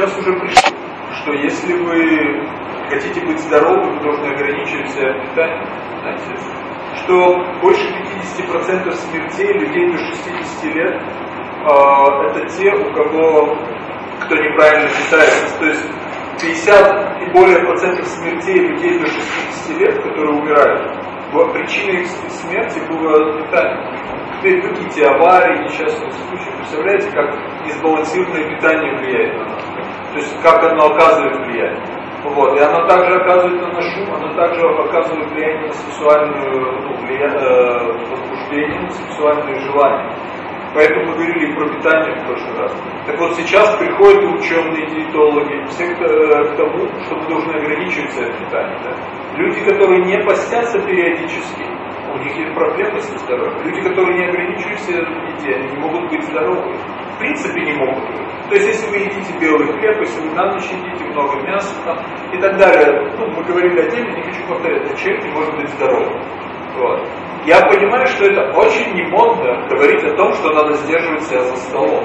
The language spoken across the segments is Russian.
сейчас уже пришли, что если вы хотите быть здоровым, вы должны ограничивать себя питанием. Знаете, что больше 50% смертей людей до 60 лет э, это те, у кого кто неправильно питается. То есть 50 и более процентов смертей людей до 60 лет, которые умирают, причиной их смерти было питание. Теперь другие аварии, несчастные случаи. Представляете, как несбалансированное питание влияет на нас? То есть как оно оказывает влияние. Вот. И оно также оказывает на шум, оно также оказывает влияние на сексуальную ну, влияние, э, возбуждение, на сексуальные желания. Поэтому мы говорили про питание в прошлый раз. Так вот сейчас приходят ученые диетологи, все к, э, к тому, что мы должны ограничивать свое питание. Да? Люди, которые не постятся периодически, у них есть проблемы со здоровьем. Люди, которые не ограничиваются в еде, они не могут быть здоровы. В принципе не могут. То есть если вы едите белый хлеб, если вы на ночь едите много мяса там, и так далее, ну, мы говорили отдельно, не хочу повторять, человек не может быть здоровым. Вот. Я понимаю, что это очень не модно говорить о том, что надо сдерживать себя за столом.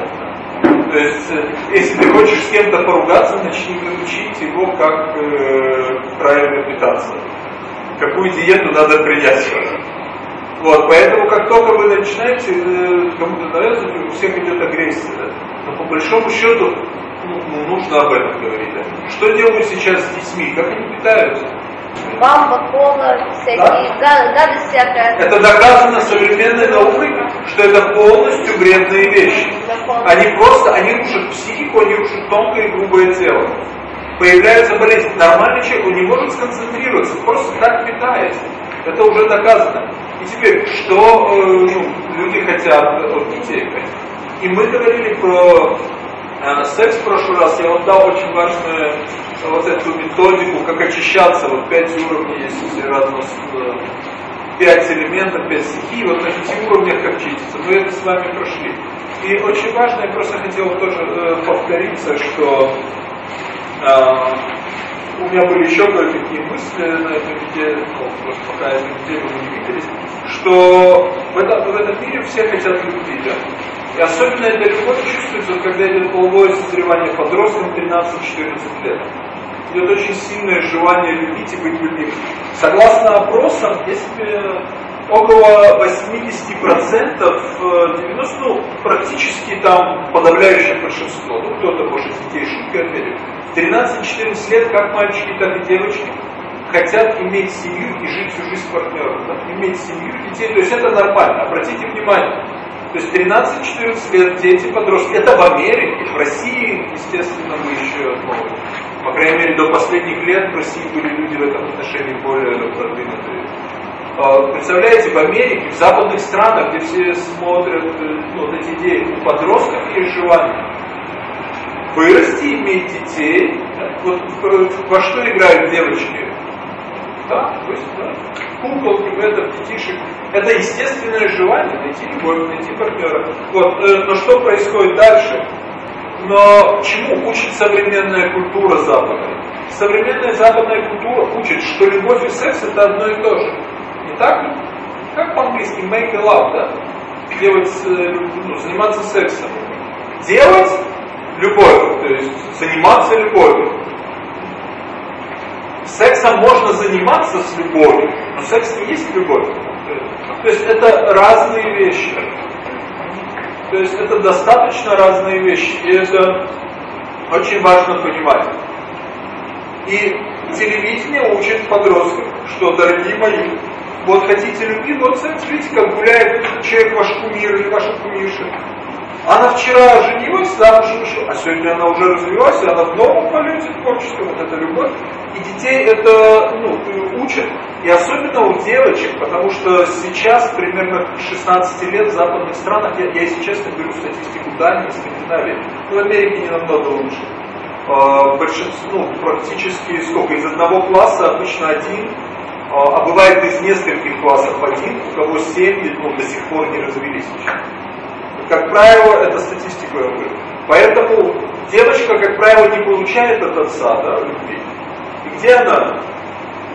То есть, э, если ты хочешь с кем-то поругаться, начни учить его, как э, правильно питаться. Какую диету надо принять. Вот, поэтому, как только вы начинаете э, кому-то навязывать, у всех идет агрессия. Да? Но по большому счету, ну, ну, нужно об этом говорить. Да? Что делают сейчас с детьми? Как они питаются? Бамба, кола, всякие да. гадость всякая. Это доказано современной наукой, что это полностью вредные вещи. Они просто, они рушат психику, они рушат тонкое и грубое тело. Появляется болезнь. Нормальный человек, он не может сконцентрироваться, просто так питается. Это уже доказано. И теперь, что э, ну, люди хотят от детей? И мы говорили про э, секс в прошлый раз, я вам дал очень важную вот эту методику, как очищаться, вот пять уровней есть, если разных, пять элементов, пять стихий, вот на пяти уровнях как чиститься. Мы это с вами прошли. И очень важно, я просто хотел тоже э, повториться, что э, у меня были еще кое-какие мысли на этой неделе, просто пока мы не виделись, что в этом, в этом мире все хотят любви, да? И особенно это любовь чувствуется, когда идет половое созревание подросткам 13-14 лет идет очень сильное желание любить и быть любимым. Согласно опросам, если около 80%, 90, э, ну, практически там подавляющее большинство, ну, кто-то, может, детей шутки ответит, 13-14 лет, как мальчики, так и девочки, хотят иметь семью и жить всю жизнь с партнером, да? иметь семью, детей, то есть это нормально, обратите внимание, то есть 13-14 лет, дети, подростки, это в Америке, в России, естественно, мы еще, ну, по крайней мере, до последних лет в России были люди в этом отношении более продвинутые. А, представляете, в Америке, в западных странах, где все смотрят э, ну, вот эти идеи, у подростков есть желание вырасти, иметь детей. Вот во что играют девочки? Да, то есть, да, куколки, этом, детишек. Это естественное желание найти любовь, найти партнера. Вот, э, но что происходит дальше? Но чему учит современная культура Запада? Современная западная культура учит, что любовь и секс это одно и то же. Не так? Как по-английски make love, да? Делать, э, ну, заниматься сексом. Делать любовь, то есть заниматься любовью. Сексом можно заниматься с любовью, но секс не есть любовь. То есть это разные вещи. То есть это достаточно разные вещи, и это очень важно понимать. И телевидение учит подростков, что, дорогие мои, вот хотите любви, вот смотрите, как гуляет человек ваш кумир или ваша кумирша. Она вчера женилась, замуж вышла, а сегодня она уже развилась, и она в новом полете творчества, вот эта любовь. И детей это ну, учат, и особенно у девочек, потому что сейчас примерно 16 лет в западных странах, я, я если честно беру статистику Дании, Скандинавии, ну, Америке не намного лучше. А, большинство, ну, практически сколько, из одного класса обычно один, а, а бывает из нескольких классов один, у кого семь ну, до сих пор не развелись. Как правило, это статистика говорю. Поэтому девочка, как правило, не получает от отца да, любви. И где она?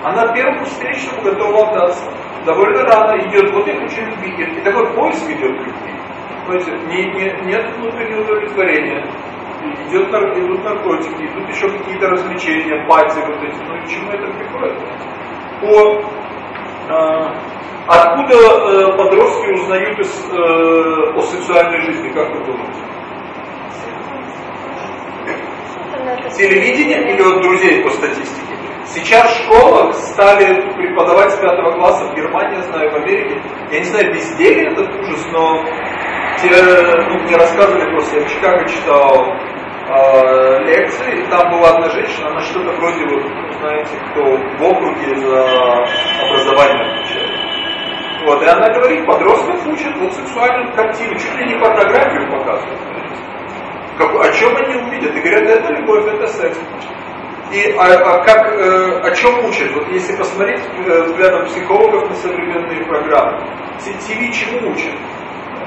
Она первому встречному готова отдаться. Довольно рано идет, вот я хочу любви. И такой поиск идет любви. Понимаете, не, не, нет внутреннего удовлетворения. идет, идут наркотики, идут еще какие-то развлечения, пати вот эти. Ну и к чему это приходит? По, э, откуда э, подростки узнают из, э, о сексуальной жизни, как вы думаете? Телевидение или от друзей по статистике? Сейчас в школах стали преподавать с пятого класса в Германии, знаю, в Америке. Я не знаю, везде ли этот ужас, но те, ну, мне рассказывали просто, я в Чикаго читал э, лекции, там была одна женщина, она что-то вроде, вот, знаете, кто в округе за образование отвечает. Вот, и она говорит, подростков учат вот сексуальным картинам, чуть ли не порнографию показывают. Как, о чем они увидят? И говорят, это любовь, это секс. И а, а как, э, о чем учат? Вот если посмотреть э, взглядом психологов на современные программы, ТВ чему учат?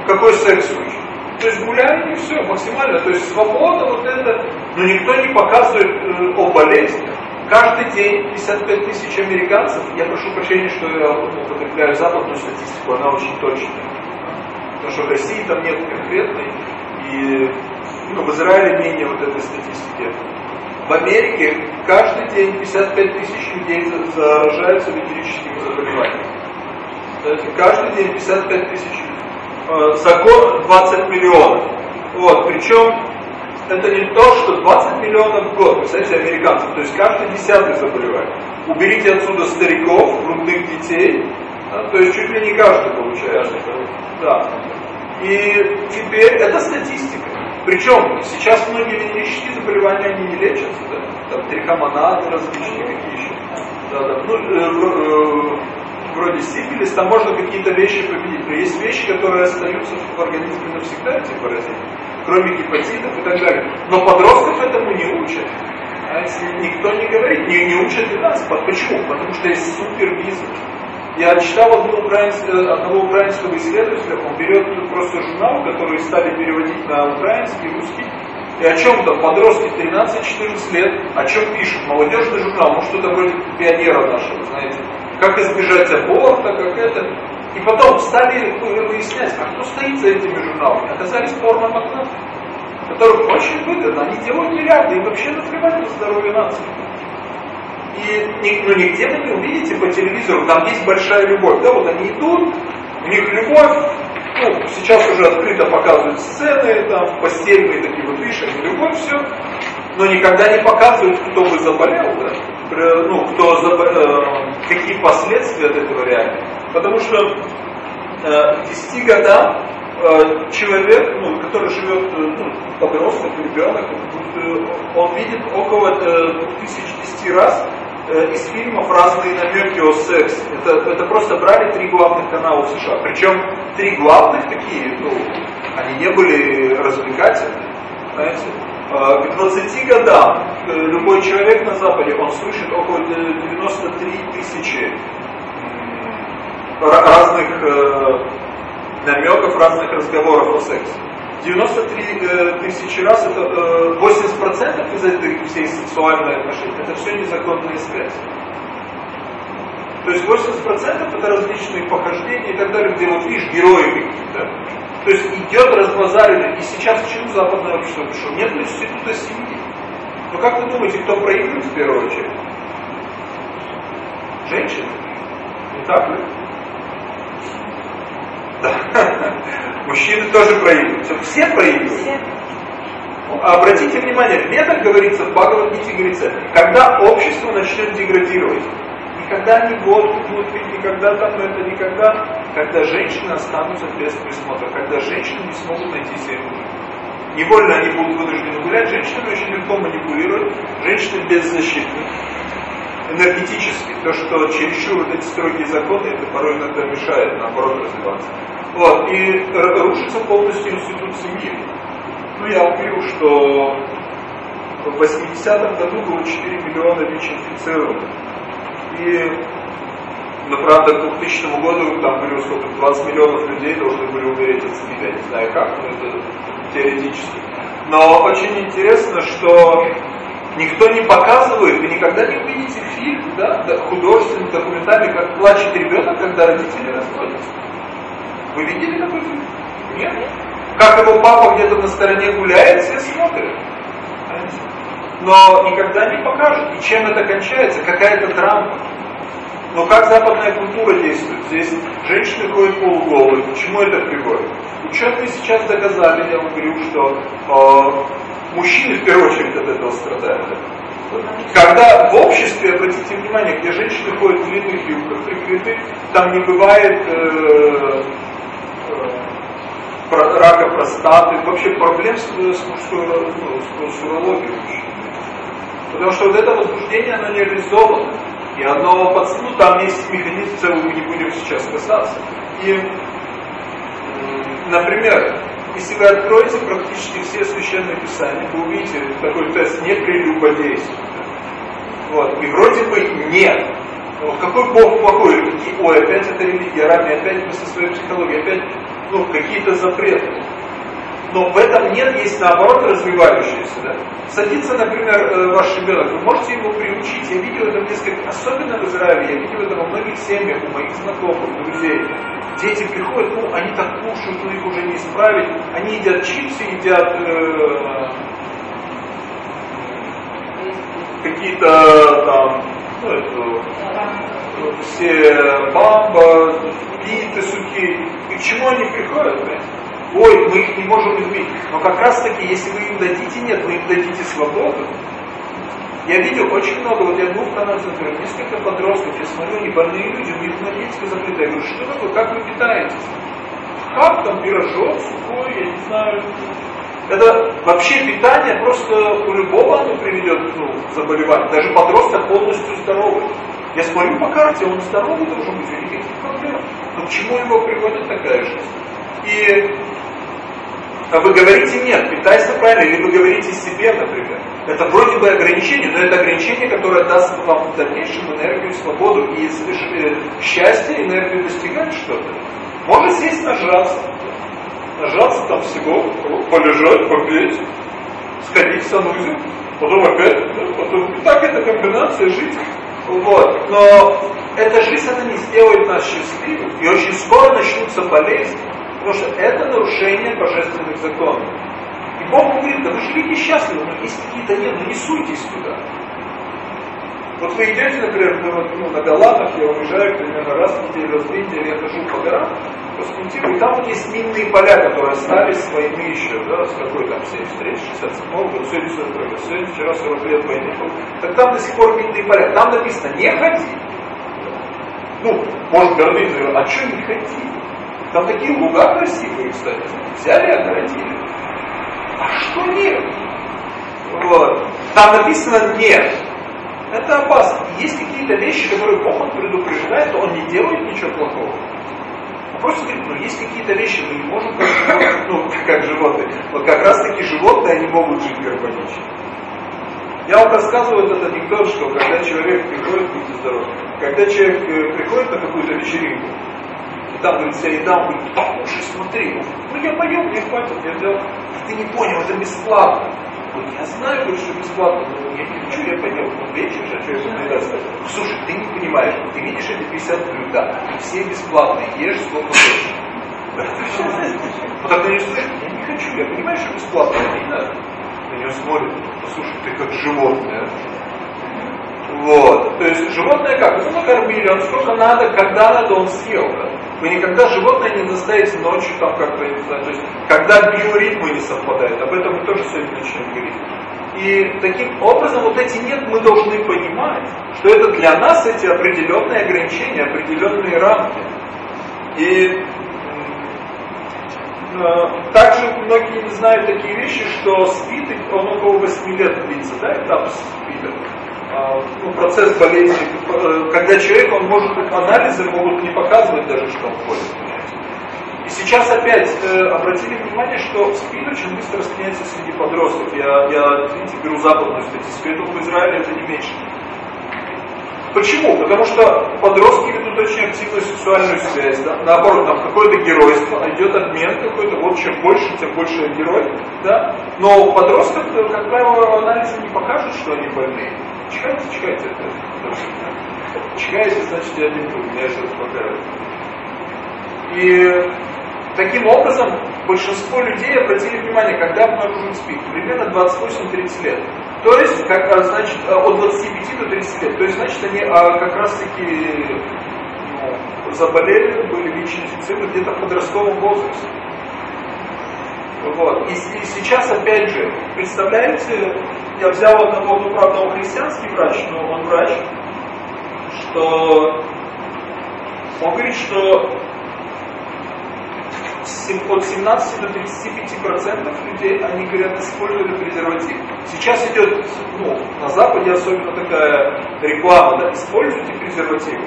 Какой секс учат? То есть гуляние и все, максимально. То есть свобода вот это, но никто не показывает э, о болезнях. Каждый день 55 тысяч американцев, я прошу прощения, что я употребляю западную статистику, она очень точная. Потому что в России там нет конкретной, и ну, в Израиле менее вот этой статистики. В Америке каждый день 55 тысяч людей заражаются венерическими заболеваниями. Каждый день 55 тысяч. Э, за год 20 миллионов. Вот, причем это не то, что 20 миллионов в год, представляете, американцев, то есть каждый десятый заболевает. Уберите отсюда стариков, грудных детей, да, то есть чуть ли не каждый получает. Да. И теперь это статистика. Причем сейчас многие венерические заболевания они не лечатся, да? там трихомонады различные какие еще. Да, да. Ну, э, э, вроде сифилис, там можно какие-то вещи победить, но есть вещи, которые остаются в организме навсегда, эти паразиты, кроме гепатитов и так далее. Но подростков этому не учат. Знаете, никто не говорит, не, не учат и нас. Почему? Потому что есть супервизор. Я читал одну украинск, одного украинского исследователя, он берет просто журнал, который стали переводить на украинский, русский, и о чем там подростки 13-14 лет, о чем пишут, молодежный журнал, ну что-то вроде пионера нашего, знаете, как избежать аборта, как это. И потом стали выяснять, а кто стоит за этими журналами. Оказались порно-магнаты, которых очень выгодно, они делают миллиарды, и вообще наплевать на здоровье нации. И ну, нигде вы не увидите по телевизору, там есть большая любовь. Да, вот они идут, у них любовь, ну, сейчас уже открыто показывают сцены, там, постельные такие вот, они любовь, все. Но никогда не показывают, кто бы заболел, да, ну, кто заболел, э, какие последствия от этого реально. Потому что э, к 10 годам э, человек, ну, который живет, э, ну, подросток, ребенок, э, он видит около э, 2010 раз Э, из фильмов разные намеки о сексе. Это, это просто брали три главных канала в США. Причем три главных такие, ну, они не были развлекательные. Знаете, э, к 20 годам э, любой человек на Западе, он слышит около 93 тысячи разных намеков, разных разговоров о сексе. 93 э, тысячи раз, это э, 80% из этой всей сексуальной отношений, это все незаконные связи. То есть 80% это различные похождения и так далее, где вот видишь, герои какие-то. То есть идет разбазаривание. И сейчас к чему западное общество пришло? Нет института семьи. Но как вы думаете, кто проигрывает в первую очередь? Женщины. Не так ли? Да. Мужчины тоже проигрывают. Все проигрывают. Все. Обратите внимание, мне так говорится, в Бхагавадгите говорится, когда общество начнет деградировать, никогда они водку будут пить, никогда там это, никогда, когда женщины останутся без присмотра, когда женщины не смогут найти себе мужа. Невольно они будут вынуждены гулять, женщины очень легко манипулируют, женщины беззащитны энергетически. То, что чересчур вот эти строгие законы, это порой иногда мешает, наоборот, развиваться. Вот, и рушится полностью институт семьи. Ну, я говорю, что в 80-м году было 4 миллиона ВИЧ-инфицированных. И, ну, правда, к 2000 году, там, говорю, сколько, 20 миллионов людей должны были умереть от СПИДа. Я не знаю как, но это теоретически. Но очень интересно, что никто не показывает, вы никогда не увидите фильм, да, художественный, документальный, как плачет ребенок, когда родители расходятся. Вы видели такой фильм? Нет? Как его папа где-то на стороне гуляет, все смотрят. Но никогда не покажут. И чем это кончается? Какая-то драма. Но как западная культура действует? Здесь женщины ходят полуголые. К чему это приводит? Ученые сейчас доказали, я вам говорю, что э, мужчины в первую очередь от этого страдают. Когда в обществе, обратите внимание, где женщины ходят в длинных юбках, прикрыты, там не бывает э, рака простаты, вообще проблем с, с мужской ну, с, с урологией. Потому что вот это возбуждение, оно не реализовано. И оно, ну там есть механизм целый, мы не будем сейчас касаться. И, например, если вы откроете практически все священные писания, вы увидите такой тест «не прелюбодействие». Вот. И вроде бы нет. Вот какой Бог плохой? Ой, опять это религия, рами, опять мы со своей психологией, опять ну, какие-то запреты. Но в этом нет, есть наоборот развивающиеся. Да? Садится, например, э, ваш ребенок, вы можете его приучить. Я видел это несколько, особенно в Израиле, я видел это во многих семьях, у моих знакомых, друзей. Дети приходят, ну, они так кушают, ну, их уже не исправить. Они едят чипсы, едят э, какие-то там, ну, это, все бамба, питы, суки. И к чему они приходят, понимаете? ой, мы их не можем изменить. Но как раз таки, если вы им дадите, нет, вы им дадите свободу. Я видел очень много, вот я был в Канаде, например, несколько подростков, я смотрю, они больные люди, у них энергетика закрыта. Я говорю, что такое, как вы питаетесь? Как там пирожок сухой, я не знаю. Это вообще питание просто у любого оно приведет ну, к заболеванию. Даже подросток полностью здоровый. Я смотрю по карте, он здоровый должен быть, у никаких проблем. Но к чему его приводит такая жизнь? И а вы говорите нет, питайся правильно, или вы говорите себе, например. Это вроде бы ограничение, но это ограничение, которое даст вам в дальнейшем энергию, свободу и э, счастье, энергию достигать что-то. Можно сесть нажраться. Нажраться там всего, полежать, попеть, сходить в санузел, потом опять, потом. И так эта комбинация жить. Вот. Но эта жизнь, она не сделает нас счастливым. И очень скоро начнутся болезни. Потому что это нарушение божественных законов. И Бог говорит, да вы живите счастливо, но есть какие-то нет, ну не суйтесь туда. Вот вы идете, например, ну, ну, на Галатах, я уезжаю примерно раз в неделю, раз в неделю, я хожу по горам, по Скунтиру, и там вот есть минные поля, которые остались с войны еще, да, с какой там 73, 67 года, сегодня 42 год, сегодня, вчера 40 лет войны был. Так там до сих пор минные поля. Там написано, не ходи. Ну, может, гордыня, а что не ходи? Там такие луга красивые, кстати. Взяли огородили. А что нет? Вот. Там написано нет. Это опасно. Есть какие-то вещи, которые Бог он предупреждает, то он не делает ничего плохого. Он просто говорит, ну есть какие-то вещи, мы не можем как ну, как животные. Вот как раз таки животные, они могут жить гармонично. Я вам рассказываю этот анекдот, что когда человек приходит, будьте здоровы, когда человек э, приходит на какую-то вечеринку, там, говорит, вся еда, он говорит, покушай, смотри. Ну я поел, мне хватит, я взял. Ты не понял, это бесплатно. Вот я знаю, что бесплатно, но я не хочу, я поел. Ну вечер а что я буду еда Слушай, ты не понимаешь, ты видишь эти 50 блюд, да, все бесплатные, ешь сколько хочешь. Вот на нее смотрит, я не хочу, я понимаю, что бесплатно, это не надо. На нее смотрит, послушай, ты как животное. Вот. То есть животное как? Ну, накормили, он сколько надо, когда надо, он съел. Да? Вы никогда животное не заставите ночью там как-то, не знаю, то есть когда биоритмы не совпадают, об этом мы тоже сегодня начнем говорить. И таким образом вот эти нет мы должны понимать, что это для нас эти определенные ограничения, определенные рамки. И э, также многие не знают такие вещи, что спит, он около 8 лет длится, да, этап спида. А, ну, процесс болезни, э, когда человек, он может, анализы могут не показывать даже, что он ходит. И сейчас опять э, обратили внимание, что СПИД очень быстро распространяется среди подростков. Я, я видите, беру западную статистику, я думаю, в Израиле это не меньше. Почему? Потому что подростки ведут очень активную сексуальную связь, да? наоборот, там какое-то геройство, идет обмен какой-то, вот чем больше, тем больше герой, да? но подростков, как правило, анализы не покажут, что они больные. Чихайте, это чихаете, значит я не буду, меня это успокаивает. И таким образом большинство людей обратили внимание, когда обнаруживают СПИД, примерно 28-30 лет. То есть, как, а, значит, а, от 25 до 30 лет. То есть, значит, они а, как раз-таки ну, заболели, были ВИЧ-инфицированы где-то в подростковом возрасте. Вот. И, и сейчас, опять же, представляете, я взял одного, ну, правда, он христианский врач, но он врач, что он говорит, что от 17 до 35 процентов людей, они говорят, использовали презерватив. Сейчас идет, ну, на Западе особенно такая реклама, да, используйте презерватив.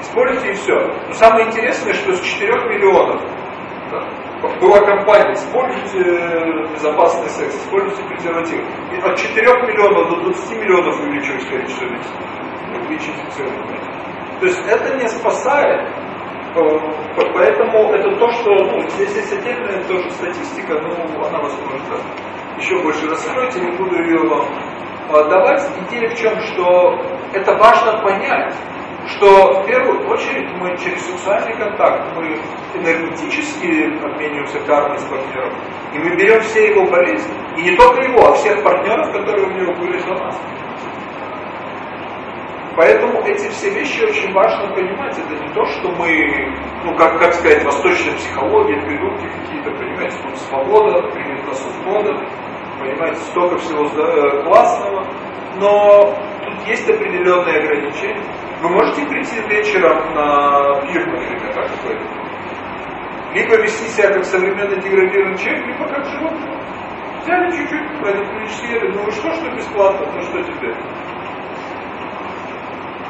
Используйте и все. Но самое интересное, что с 4 миллионов да, была компания, используйте безопасный секс, используйте презерватив. И от 4 миллионов до 20 миллионов увеличилось количество ВИЧ-инфицированных. То есть это не спасает, Поэтому это то, что ну, здесь есть отдельная тоже статистика, но она вас может еще больше раскроить, не буду ее вам давать. Идея в чем, что это важно понять, что в первую очередь мы через сексуальный контакт, мы энергетически обмениваемся кармой с партнером, и мы берем все его болезни, и не только его, а всех партнеров, которые у него были до нас. Поэтому эти все вещи очень важно понимать. Это не то, что мы, ну как, как сказать, восточная психология, придумки какие-то, понимаете, тут свобода, примет нас свобода, понимаете, столько всего э, классного, но тут есть определенные ограничения. Вы можете прийти вечером на пир, например, как какой-то, либо вести себя как современный деградированный человек, либо как животное. Взяли чуть-чуть, продукты съели, ну что, что бесплатно, ну что теперь?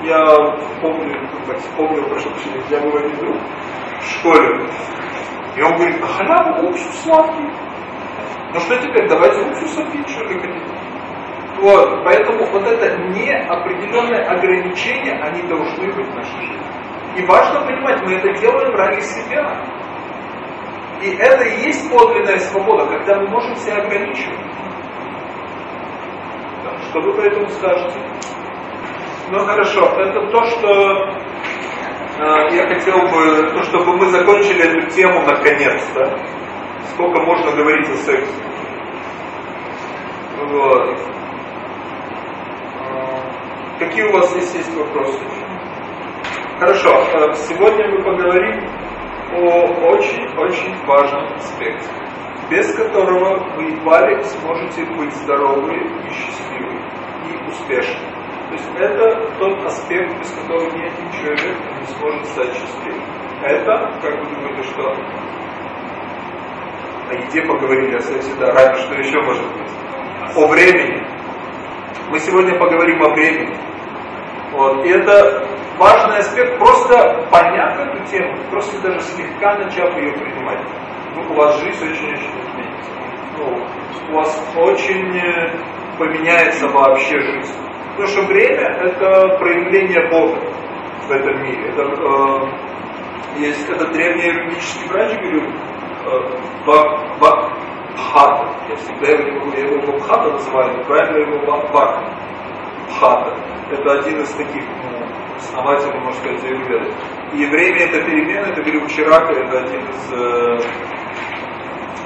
я помню, помню, прошу прощения, я был один друг в школе, и он говорит, на халяву уксус сладкий. Ну что теперь, давайте уксус пить, что ли, хотите? Вот, поэтому вот это неопределенное ограничение, они должны быть в нашей жизни. И важно понимать, мы это делаем ради себя. И это и есть подлинная свобода, когда мы можем себя ограничивать. Что вы по этому скажете? Ну хорошо, это то, что э, я хотел бы, ну, чтобы мы закончили эту тему наконец-то. Сколько можно говорить о сексе? Вот. Какие у вас здесь есть вопросы? Хорошо, э, сегодня мы поговорим о очень-очень важном аспекте, без которого вы едва сможете быть здоровы и счастливы и успешны. То есть это тот аспект, без которого ни один человек не сможет стать счастливым. Это, как вы думаете, что? О еде поговорили, о сексе, да, раньше, что еще может быть? О времени. Мы сегодня поговорим о времени. Вот. И это важный аспект, просто поняв эту тему, просто даже слегка начав ее принимать, у вас жизнь очень-очень изменится. Ну, у вас очень э, поменяется вообще жизнь. Потому что время – это проявление Бога в этом мире. Это, э, есть этот древний юридический врач, говорю, э, Бхата. Я всегда его, я его Бхата называю, но правильно его Бак. Бхата. Это один из таких ну, основателей, можно сказать, аюрведы. И время это перемена, это говорю, Чирака, это один из, э,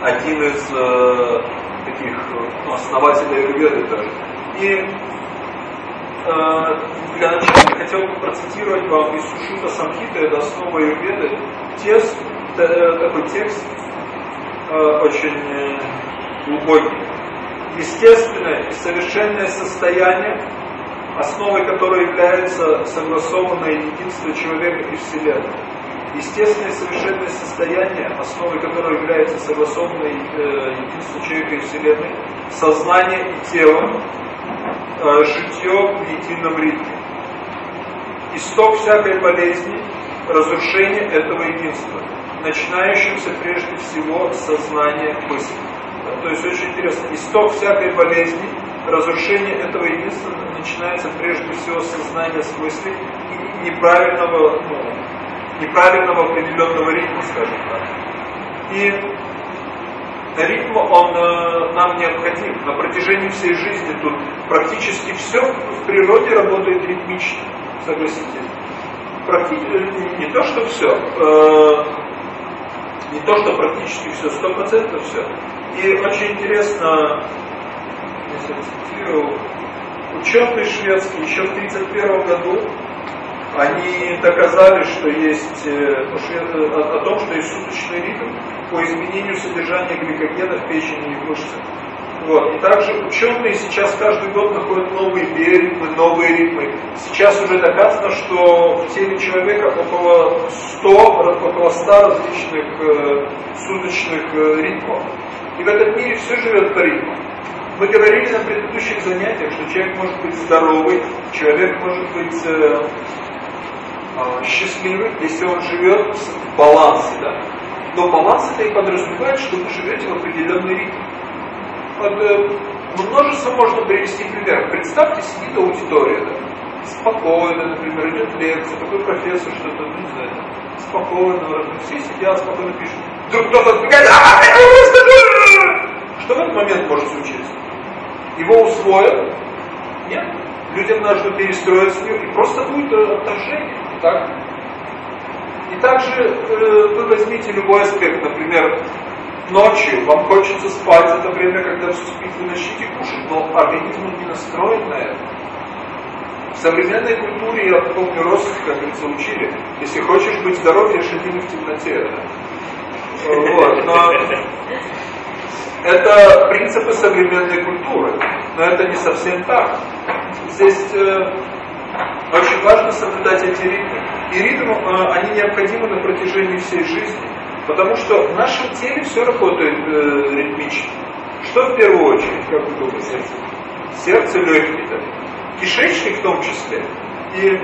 один из э, таких ну, основателей аюрведы тоже. И Э, для начала я хотел бы процитировать вам из Сушута Самхита, это основа Юрведы, текст, э, такой текст э, очень глубокий. Естественное и совершенное состояние, основой которого является согласованное единство человека и Вселенной. Естественное и совершенное состояние, основой которого является согласованное единство человека и Вселенной, сознание и тело, э, житье в едином ритме. Исток всякой болезни – разрушение этого единства, начинающимся прежде всего сознания мысли. То есть очень интересно, исток всякой болезни, разрушение этого единства начинается прежде всего с сознания с мысли и неправильного, ну, неправильного определенного ритма, скажем так. И ритм, он э, нам необходим. На протяжении всей жизни тут практически все в природе работает ритмично, согласитесь. Практически, э, не то, что все. Э, Не то, что практически все, сто процентов все. И очень интересно, если я цитирую, ученые шведские еще в 1931 году они доказали, что есть э, о, о том, что есть суточный ритм по изменению содержания гликогена в печени и в мышцах. Вот. И также ученые сейчас каждый год находят новые биоритмы, новые ритмы. Сейчас уже доказано, что в теле человека около 100, около 100 различных э, суточных э, ритмов. И в этом мире все живет по ритму. Мы говорили на предыдущих занятиях, что человек может быть здоровый, человек может быть э, э, счастливый, если он живет в балансе. Да? Но баланс это и подразумевает, что вы живете в определенный ритм. Э, множество можно привести пример. Представьте, сидит аудитория, да, спокойно, например, идет лекция, такой профессор что-то, ну не знаю, спокойно, все сидят, спокойно пишут. Вдруг кто-то отбегает, что в этот момент может случиться? Его усвоят? Нет. Людям нужно перестроиться и просто будет отторжение. Так? И также э, вы возьмите любой аспект, например, ночью вам хочется спать, это время, когда все спит, вы начните кушать, но организм не настроен на это. В современной культуре, я помню, родственники, как говорится, учили, если хочешь быть здоров, ешь один в темноте. Вот, но это принципы современной культуры, но это не совсем так. Здесь э, очень важно соблюдать эти ритмы. И ритмы, э, они необходимы на протяжении всей жизни. Потому что в нашем теле все работает э, ритмично. Что в первую очередь, как вы думаете? Сердце, легкие, да? кишечник в том числе. И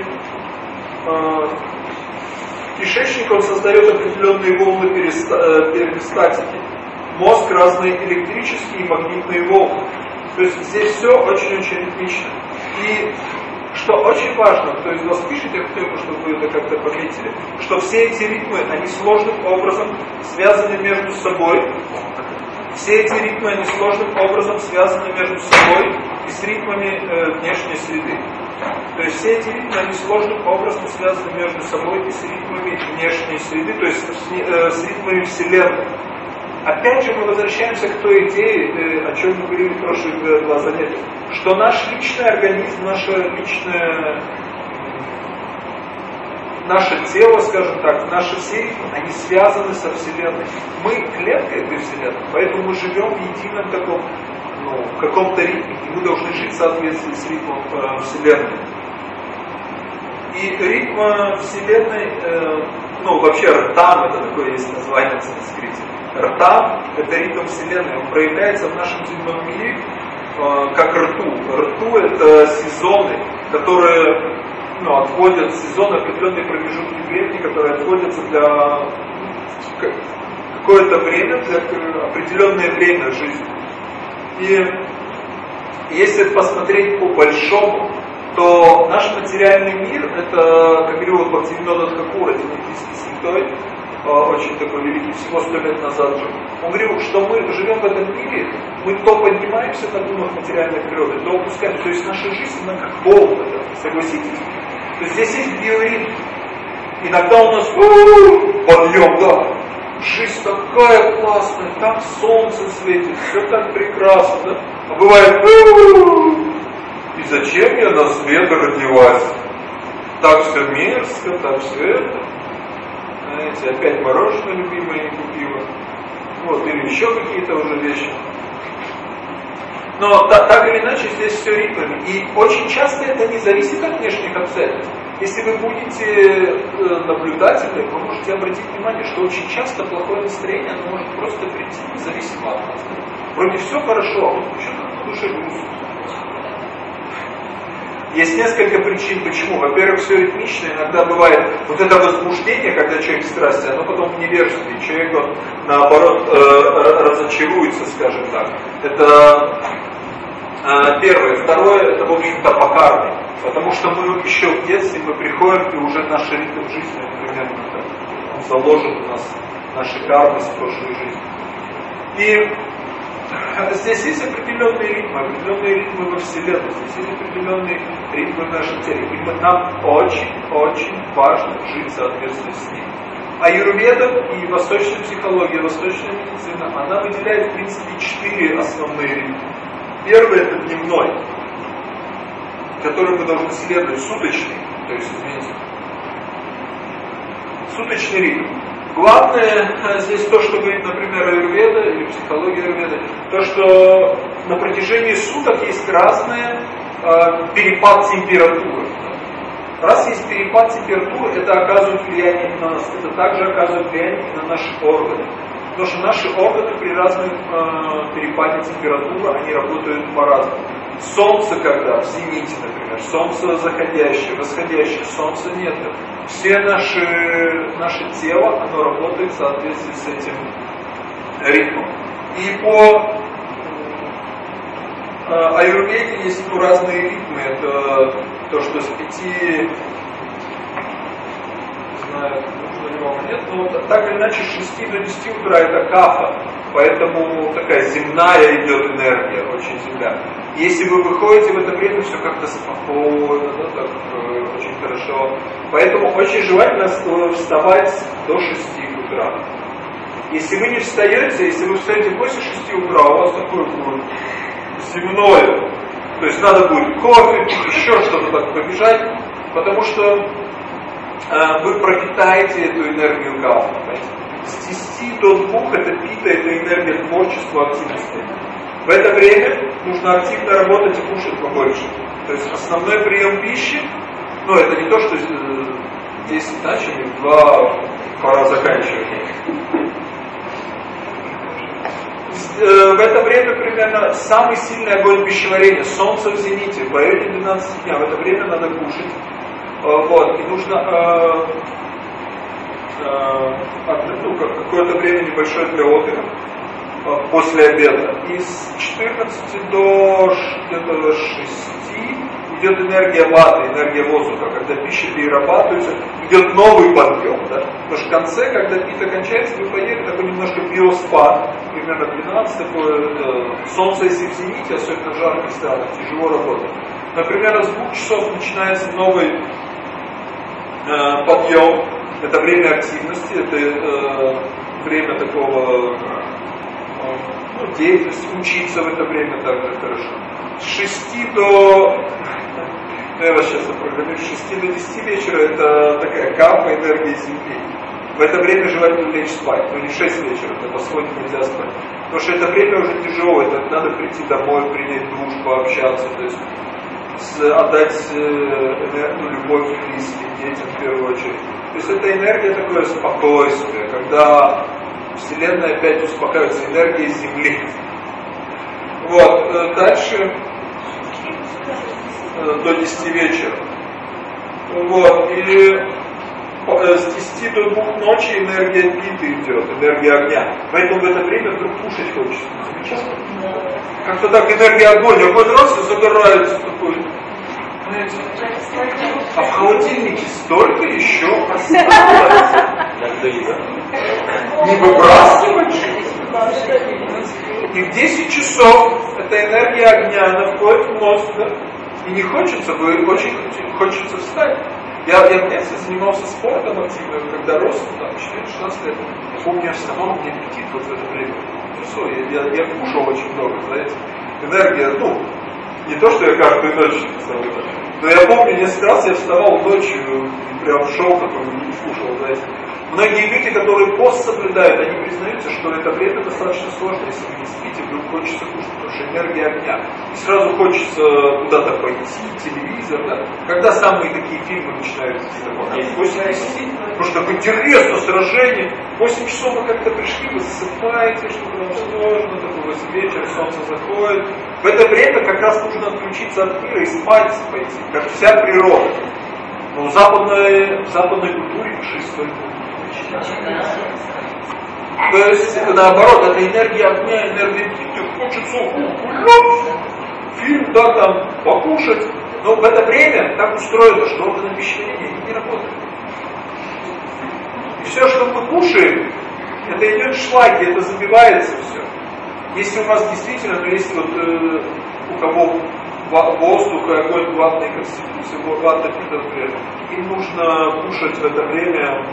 э, кишечник, он создает определенные волны периста, э. Мозг разные электрические и магнитные волны. То есть здесь все очень-очень ритмично. И что очень важно, кто из вас пишет, хотел бы, чтобы вы это как-то пометили, что все эти ритмы, они сложным образом связаны между собой. Все эти ритмы, они сложным образом связаны между собой и с ритмами э, внешней среды. То есть все эти ритмы, они сложным образом связаны между собой и с ритмами внешней среды, то есть с, э, с ритмами Вселенной. Опять же мы возвращаемся к той идее, э, о чем мы говорили в прошлых э, два занятия, что наш личный организм, наше личное, наше тело, скажем так, наши все они связаны со Вселенной. Мы клетка этой Вселенной, поэтому мы живем в едином таком, ну, каком-то ритме, и мы должны жить в соответствии с ритмом э, Вселенной. И ритм Вселенной, э, ну вообще ртам, это такое есть название в санскрите, рта – это ритм Вселенной. Он проявляется в нашем земном мире э, как рту. Рту – это сезоны, которые ну, отводят, сезоны определенные промежутки времени, которые отводятся для какое-то время, для определенное время жизни. И если посмотреть по большому, то наш материальный мир, это, как говорил Бхактивинода Тхакур, один индийский святой, очень такой великий, всего сто лет назад жил. Он говорил, что мы живем в этом мире, мы то поднимаемся на дунах материальной природы, то опускаемся. То есть наша жизнь, она как волна, да, согласитесь. То есть здесь есть биоритм. Иногда у нас подъем, да, жизнь такая классная, так солнце светит, все так прекрасно, да. А бывает, и зачем я на свет родилась? Так все мерзко, так все это знаете, опять мороженое любимое не купила, вот, или еще какие-то уже вещи. Но так, так или иначе здесь все ритмами. И очень часто это не зависит от внешних обстоятельств. Если вы будете э, наблюдательны, вы можете обратить внимание, что очень часто плохое настроение, оно может просто прийти независимо от нас. Вроде все хорошо, а вот почему-то на душе грустно. Есть несколько причин, почему. Во-первых, все ритмично, иногда бывает вот это возбуждение, когда человек в страсти, оно потом в невежестве. Человек, он, наоборот, э, разочаруется, скажем так. Это э, первое. Второе, это, в общем-то, покарный. Потому что мы еще в детстве, мы приходим, и уже наш ритм жизни, примерно, он заложен у нас, наши кармы с прошлой жизни. И Здесь есть определенные ритмы, определенные ритмы во Вселенной, здесь есть определенные ритмы в нашем теле. И нам очень-очень важно жить в соответствии с ним. аюрведа и восточная психология, восточная медицина, она выделяет, в принципе, четыре основные ритма. Первый это дневной, который мы должны следовать, суточный, то есть, извините, суточный ритм. Главное э, здесь то, что говорит, например, Аюрведа или психология Аюрведа, то, что на протяжении суток есть разные э, перепад температуры. Раз есть перепад температуры, это оказывает влияние на нас. Это также оказывает влияние на наши органы. Потому что наши органы при разном э, перепаде температуры, они работают по-разному. Солнце когда, в зените, например, солнце заходящее, восходящее, солнца нет. Все наши, наше тело, оно работает в соответствии с этим ритмом. И по э, аюрведе есть ну, разные ритмы. Это то, что с пяти, знаю, вам нет, но так или иначе с 6 до 10 утра это кафа, поэтому такая земная идет энергия, очень земля. Если вы выходите в это время, все как-то спокойно, да, так, э, очень хорошо. Поэтому очень желательно вставать до 6 утра. Если вы не встаете, если вы встаете после 6 утра, у вас такое будет земное то есть надо будет кофе, еще что-то так побежать, потому что э, вы пропитаете эту энергию галфа. С 10 до 2 это пита, это энергия творчества, активности. В это время нужно активно работать и кушать побольше. То есть основной прием пищи, ну это не то, что 10 начали, 2 пора заканчивать. Э, в это время примерно самый сильный огонь пищеварения, солнце в зените, в районе 12 дня, в это время надо кушать. Э, вот, и нужно э, э, ну, какое-то время небольшое для отдыха э, после обеда. И с 14 до где-то 6 идет энергия ваты, энергия воздуха, когда пища перерабатывается, идет новый подъем. Да? Потому что в конце, когда пита кончается, вы поели такой немножко биоспад, примерно 12, такое э, солнце если в зените, особенно в жарких странах, тяжело работать. Например, с двух часов начинается новый э, подъем, это время активности, это э, время такого э, ну, деятельности, учиться в это время также хорошо. С 6 до ну, я вас сейчас запрограммирую, с 6 до 10 вечера это такая капа энергии Земли. В это время желательно лечь спать, но не в 6 вечера, это восходит нельзя спать. Потому что это время уже тяжелое, это надо прийти домой, принять душ, пообщаться, то есть отдать э, энергию, любовь близким, детям в первую очередь. То есть это энергия такое спокойствие, когда Вселенная опять успокаивается, энергия Земли. Вот, э, дальше Э, до 10 вечера. Вот, и с 10 до 2 ночи энергия биты идет, энергия огня. Поэтому в это время вдруг кушать хочется. Как-то так энергия огня, вот раз и загорается такой. Знаете, а в холодильнике столько еще осталось. Не выбрасывать. И в 10 часов эта энергия огня, она входит в мозг, да? И не хочется, бы очень хочется встать. Я, я детстве занимался спортом активно, когда рос, там, 14-16 лет. Я помню, я вставал, меня аппетит вот в это время. Все, я, я, я кушал очень много, знаете. Энергия, ну, не то, что я каждую ночь встал, но я помню, несколько раз я вставал ночью прям шел такой, не кушал, знаете. Многие люди, которые пост соблюдают, они признаются, что это время достаточно сложно, если вы не спите, вдруг хочется кушать, потому что энергия огня. И сразу хочется куда-то пойти, телевизор, да? Когда самые такие фильмы начинают идти? После 10, потому что так интересно, сражение. 8 часов вы как-то пришли, вы засыпаете, что-то вам сложно, такой 8 вечер, солнце заходит. В это время как раз нужно отключиться от мира и спать пойти, как вся природа. Но в западной, в западной культуре шестой то есть наоборот, это энергия огня, энергия птицы, хочется фильм, да, там, покушать. Но в это время так устроено, что органы пищеварения не работают. И все, что мы кушаем, это идет шлаки, это забивается все. Если у вас действительно, то есть вот э, у кого воздух огонь ватной конституции, ватной например, им нужно кушать в это время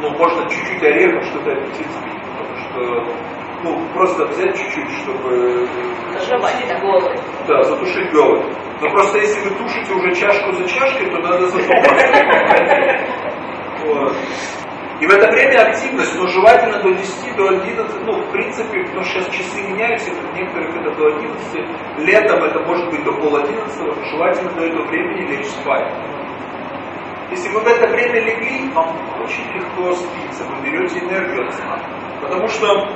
ну, можно чуть-чуть орехов, чтобы аппетит сбить, потому что, ну, просто взять чуть-чуть, чтобы... Заживать голод. Да, затушить голод. Но просто если вы тушите уже чашку за чашкой, то надо запомнить. И в это время активность, но желательно до 10, до 11, ну, в принципе, потому что сейчас часы меняются, в некоторых это до 11, летом это может быть до пол 11, желательно до этого времени лечь спать. Если вы в это время легли, вам очень легко спится, вы берете энергию от сна. Потому что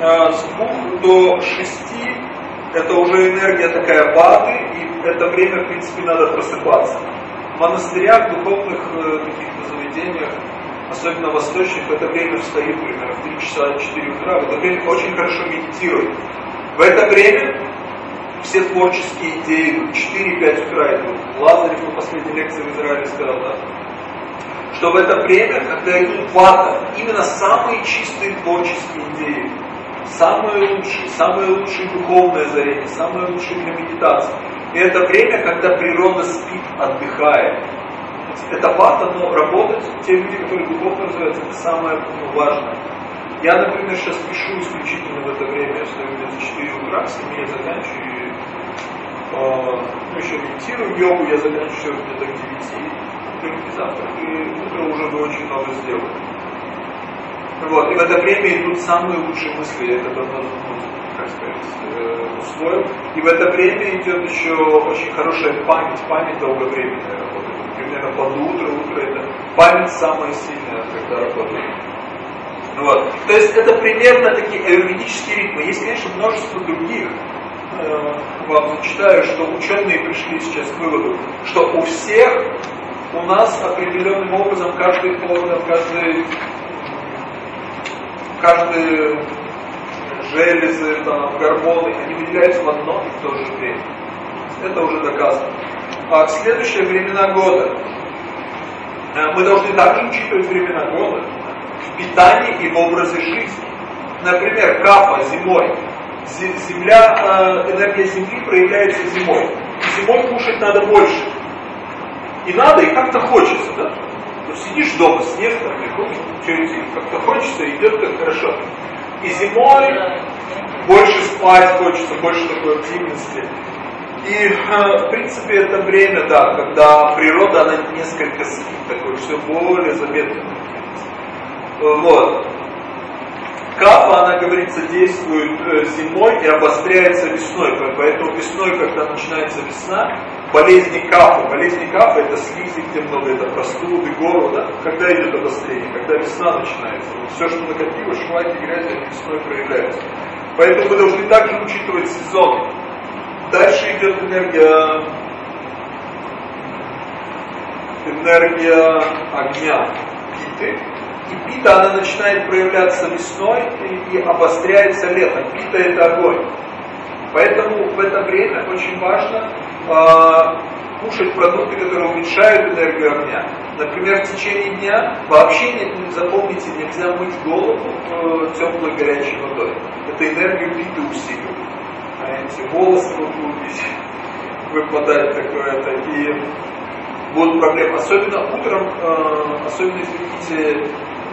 э, с 2 до 6 это уже энергия такая баты, и это время, в принципе, надо просыпаться. В монастырях, духовных э, каких-то заведениях, особенно восточных, в это время встают примерно в 3 часа 4 утра, в это время очень хорошо медитируют. В это время все творческие идеи идут, 4-5 утра идут. Лазарев на последней лекции в Израиле сказал, да, что в это время, когда идут вата, именно самые чистые творческие идеи, самые лучшие, самые лучшие духовные озарения, самые лучшие для медитации. И это время, когда природа спит, отдыхает. Это вата, но работать, те люди, которые духовно развиваются, это самое важное. Я, например, сейчас пишу исключительно в это время, я встаю где-то 4 утра, в 7 я заканчиваю, э, ну, еще медитирую, йогу я заканчиваю где-то к 9, легкий завтрак, и утро уже бы очень много сделал. Вот, и в это время идут самые лучшие мысли, я это давно, ну, как сказать, э, усвоил. И в это время идет еще очень хорошая память, память долговременная работает. Примерно под утро, утро это память самая сильная, когда работает. Вот. То есть это примерно такие аюрведические ритмы. Есть, конечно, множество других. Э, вам зачитаю, что ученые пришли сейчас к выводу, что у всех у нас определенным образом каждый орган, каждый, каждый железы, там, гормоны, они выделяются в одно и в то же время. Это уже доказано. А следующие времена года. Э, мы должны также учитывать времена года в питании и в образе жизни. Например, капа зимой. Земля, э, энергия Земли проявляется зимой. И зимой кушать надо больше. И надо, и как-то хочется, да? Вот сидишь дома, снег там, легко, как-то хочется, идет как хорошо. И зимой больше спать хочется, больше такой активности. И, э, в принципе, это время, да, когда природа, она несколько спит, такой все более замедленно. Вот. Капа, она, говорится, действует э, зимой и обостряется весной. Поэтому весной, когда начинается весна, болезни капы. Болезни капы это слизи, где много, это простуды, горло, да? Когда идет обострение? Когда весна начинается. Все, что накопилось, швайки, грязь, это весной проявляется. Поэтому мы должны также учитывать сезон. Дальше идет энергия энергия огня, питы. И пита, она начинает проявляться весной и, обостряется летом. Пита это огонь. Поэтому в это время очень важно э, кушать продукты, которые уменьшают энергию огня. Например, в течение дня вообще не, запомните, нельзя мыть голову э, теплой горячей водой. Это энергию питы усиливает. Знаете, волосы будут выпадать такое-то. И будут проблемы. Особенно утром, э, особенно если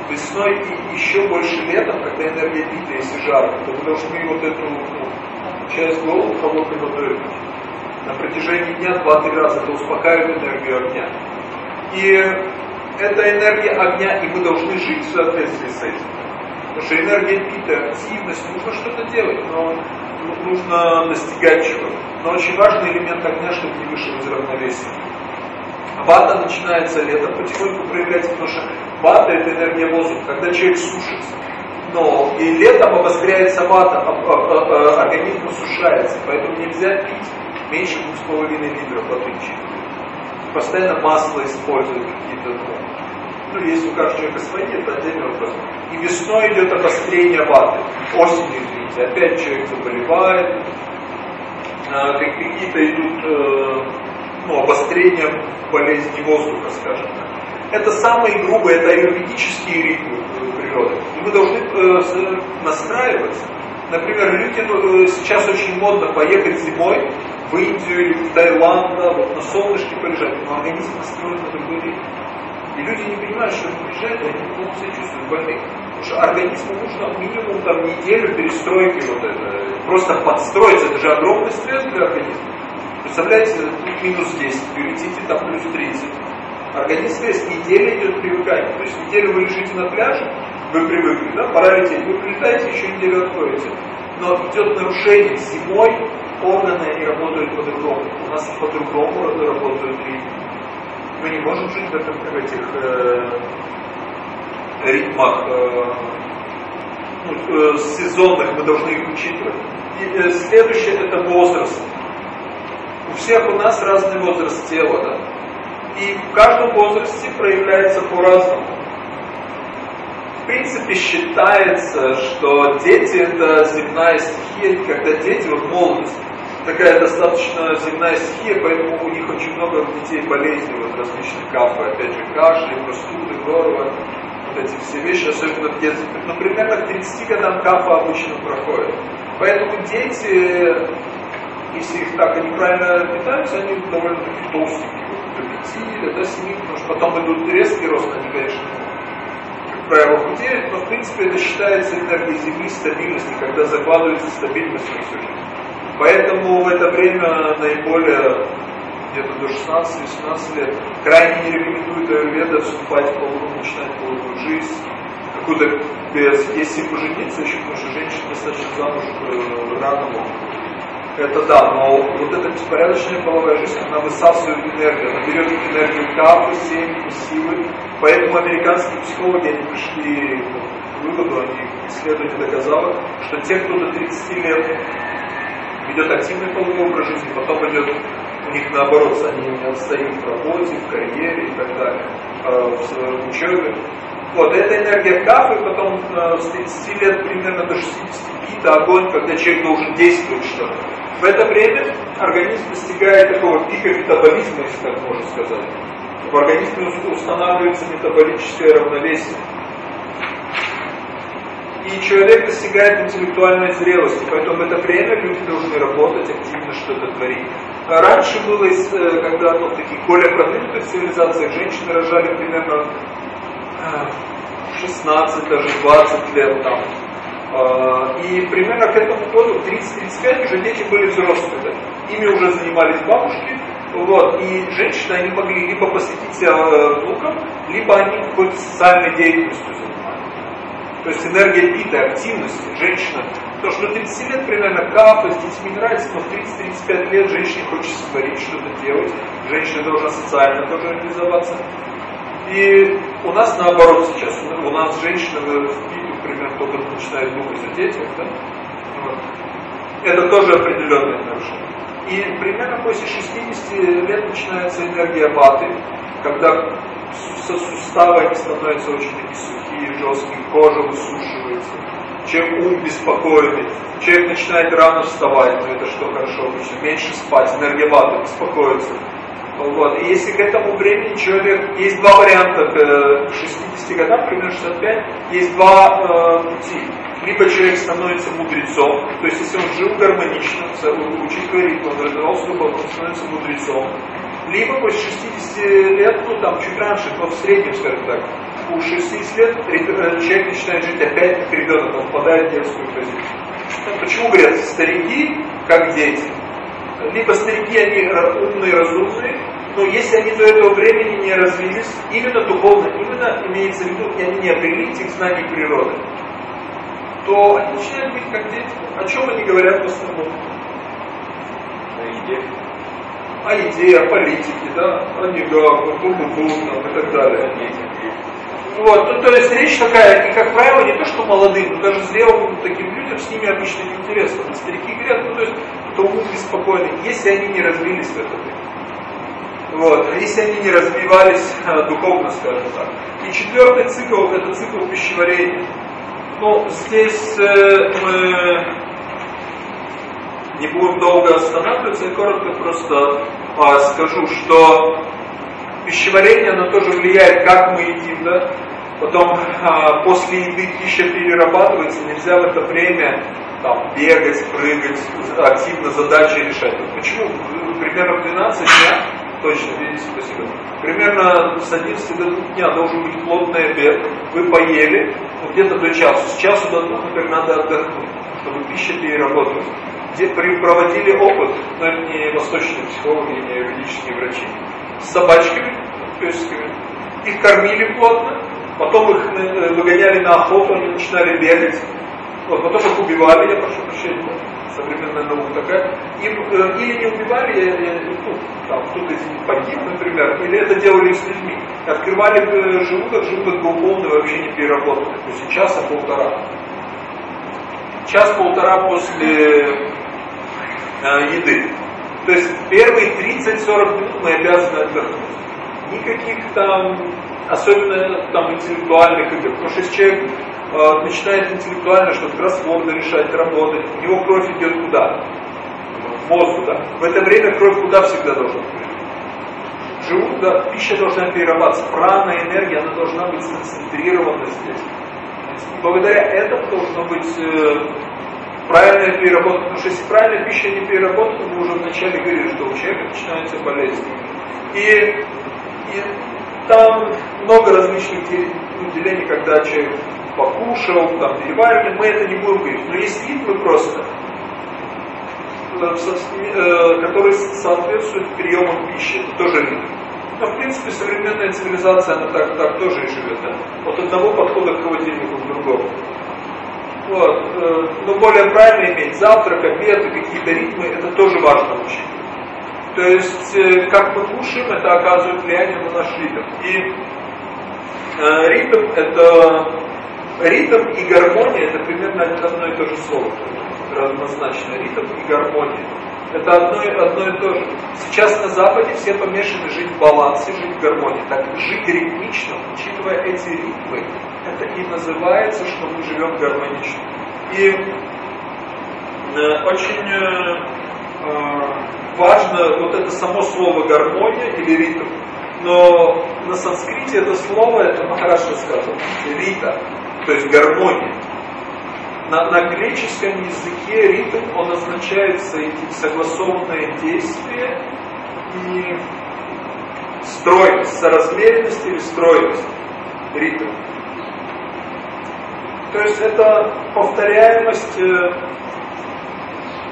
весной и еще больше летом, когда энергия пита, если жарко, то вы должны вот эту ну, часть голову холодной водой на протяжении дня два-три раза, это успокаивает энергию огня. И это энергия огня, и мы должны жить в соответствии с этим. Потому что энергия пита, активность, нужно что-то делать, но нужно достигать чего-то. Но очень важный элемент огня, чтобы не вышел из равновесия. Вата начинается летом потихоньку проявляется, потому что вата это энергия воздуха, когда человек сушится. Но и летом обостряется вата, а, а, а, организм осушается, поэтому нельзя пить меньше 2,5 литров воды Постоянно масло используют какие-то, ну, ну, есть у каждого человека свои, это отдельный вопрос. И весной идет обострение ваты, осенью, извините, опять человек заболевает, какие-то идут э, ну, обострение болезни воздуха, скажем так. Это самые грубые, это аюрведические ритмы природы. И мы должны э, настраиваться. Например, люди ну, э, сейчас очень модно поехать зимой в Индию или в Таиланд, да, вот на солнышке полежать, но организм настроен на другой ритм. И люди не понимают, что они приезжают, они плохо себя чувствуют больные. Потому что организму нужно минимум там неделю перестройки вот это, просто подстроиться, это же огромный стресс для организма. Представляете, минус 10, вы там плюс 30. Организм с недели идет привыкание. То есть неделю вы лежите на пляже, вы привыкли, да, пора лететь, вы прилетаете, еще неделю отходите. Но идет нарушение зимой, органы они работают по-другому. У нас по-другому работают ритмы. Мы не можем жить в, этом, в этих э, ритмах э, ну, э, сезонных, мы должны их учитывать. И, э, следующее это возраст. У всех у нас разный возраст тела, да? И в каждом возрасте проявляется по-разному. В принципе, считается, что дети это земная стихия, когда дети, вот молодость, такая достаточно земная стихия, поэтому у них очень много детей болезней, вот различных кафы, опять же, кашель, простуды, горло, вот эти все вещи, особенно в детстве. Но примерно к 30 годам кафа обычно проходит. Поэтому дети, если их так и неправильно питаются, они довольно-таки толстенькие. До 5 или до 7, потому что потом идут резкий рост, они, конечно, как правило, худеют, но в принципе это считается энергией Земли стабильности, когда закладывается стабильность на всю жизнь. Поэтому в это время наиболее где-то до 16-18 лет крайне не рекомендуют аюрведа вступать в полную, начинать полную жизнь, какую-то без, если пожениться еще, потому что женщины достаточно замуж э, рано могут. Это да, но вот эта беспорядочная половая жизнь, она высасывает энергию, она берет энергию капы, семьи, силы. Поэтому американские психологи, они пришли к выводу, они исследование доказало, что те, кто до 30 лет ведет активный половой образ жизни, потом идет у них наоборот, они отстают в работе, в карьере и так далее, а, в учебе. Вот, это энергия кафы, потом а, с 30 лет примерно до 65 это огонь, когда человек должен действовать что-то. В это время организм достигает такого пика метаболизма, если так можно сказать. В организме устанавливается метаболическое равновесие и человек достигает интеллектуальной зрелости, поэтому в это время люди должны работать, активно что-то творить. А раньше было, э, когда ну, в таких более продвинутых цивилизациях женщины рожали примерно 16, э, даже 20 лет там. А, и примерно к этому году, 30-35, уже дети были взрослые. Да? Ими уже занимались бабушки, вот, и женщины, они могли либо посвятить э, внукам, либо они какой-то социальной деятельностью то есть энергия пита, активности, женщина. То, что 30 лет примерно кафе, с детьми нравится, но в 30-35 лет женщине хочется творить, что-то делать. Женщина должна социально тоже реализоваться. И у нас наоборот сейчас. У нас питу примерно только начинает думать о детях. Да? Вот. Это тоже определенное нарушение. И примерно после 60 лет начинается энергия баты, когда со суставами становятся очень такие сухие, жесткие, кожа высушивается, человек ум беспокойный, человек начинает рано вставать, но это что хорошо, меньше спать, энергия ваты, беспокоится. Вот. И если к этому времени человек, есть два варианта, к 60 годам, примерно 65, есть два э, пути. Либо человек становится мудрецом, то есть если он жил гармонично, учитывая ритм, он развивался он становится мудрецом либо после 60 лет, ну там чуть раньше, но в среднем, скажем так, у 60 лет э, человек начинает жить опять как ребенок, он впадает в детскую позицию. Почему говорят старики, как дети? Либо старики, они умные, разумные, но если они до этого времени не развились, именно духовно, именно имеется в виду, и они не обрели этих знаний природы, то они начинают быть как дети. О чем они говорят в основном? О еде о еде, о политике, да, о деньгах, о бу и так далее. Вот, ну, то есть речь такая, и как правило, не то, что молодым, но даже зрелым таким людям с ними обычно не интересно. Но старики говорят, ну, то есть, кто ум беспокойный, если они не развились в это время. Вот, если они не развивались а, духовно, скажем так. И четвертый цикл, это цикл пищеварения. Ну, здесь э, мы не будем долго останавливаться, я коротко просто а, скажу, что пищеварение, оно тоже влияет, как мы едим, да, потом а, после еды пища перерабатывается, нельзя в это время там, бегать, прыгать, активно задачи решать. Почему? Примерно в 12 дня Точно, видите, спасибо. Примерно с 11 до 2 дня должен быть плотный обед. Вы поели, ну, где-то до часа. С часу до двух, например, надо отдохнуть, чтобы пища переработалась. Где проводили опыт, но это не восточные психологи, не юридические врачи, с собачками, песиками. Их кормили плотно, потом их э, выгоняли на охоту, они начинали бегать, вот, потом их убивали, я прошу прощения, современная наука такая, им э, или не убивали, э, ну, там кто-то из них погиб, например, или это делали с людьми. Открывали э, желудок, желудок был полный, вообще не переработанный, то есть часа полтора. Час-полтора после э, еды. То есть первые 30-40 минут мы обязаны отдохнуть. Никаких там, особенно там интеллектуальных игр. Потому что если человек э, начинает интеллектуально что-то кроссворды решать, работать, у него кровь идет куда? В мозг, да. В это время кровь куда всегда должна? Живут, да, пища должна перерабатываться, прана, энергия, она должна быть сконцентрирована здесь. Благодаря этому должно быть э, правильная переработка. Потому что если правильная пища не переработана, мы уже вначале говорили, что у человека начинаются болезни. И, и там много различных делений, когда человек покушал, там переваривали, мы это не будем говорить. Но есть ритмы просто, э, э, которые соответствуют приемам пищи. Это тоже ритм. Но, в принципе, современная цивилизация, она так, так тоже и живет. Да? От одного подхода к холодильнику к другому. Вот. Э, но более правильно иметь завтрак, обед и какие-то ритмы, это тоже важно учить. То есть, как мы кушаем, это оказывает влияние на наш ритм. И ритм это ритм и гармония это примерно одно и то же слово. Равнозначно. Ритм и гармония. Это одно, одно и то же. Сейчас на Западе все помешаны жить в балансе, жить в гармонии. Так жить ритмично, учитывая эти ритмы, это и называется, что мы живем гармонично. И э, очень э, э, важно вот это само слово гармония или ритм. Но на санскрите это слово, это Махараш сказал, рита, то есть гармония. На, на греческом языке ритм, он означает согласованное действие и стройность, соразмеренность или стройность. Ритм. То есть это повторяемость, э,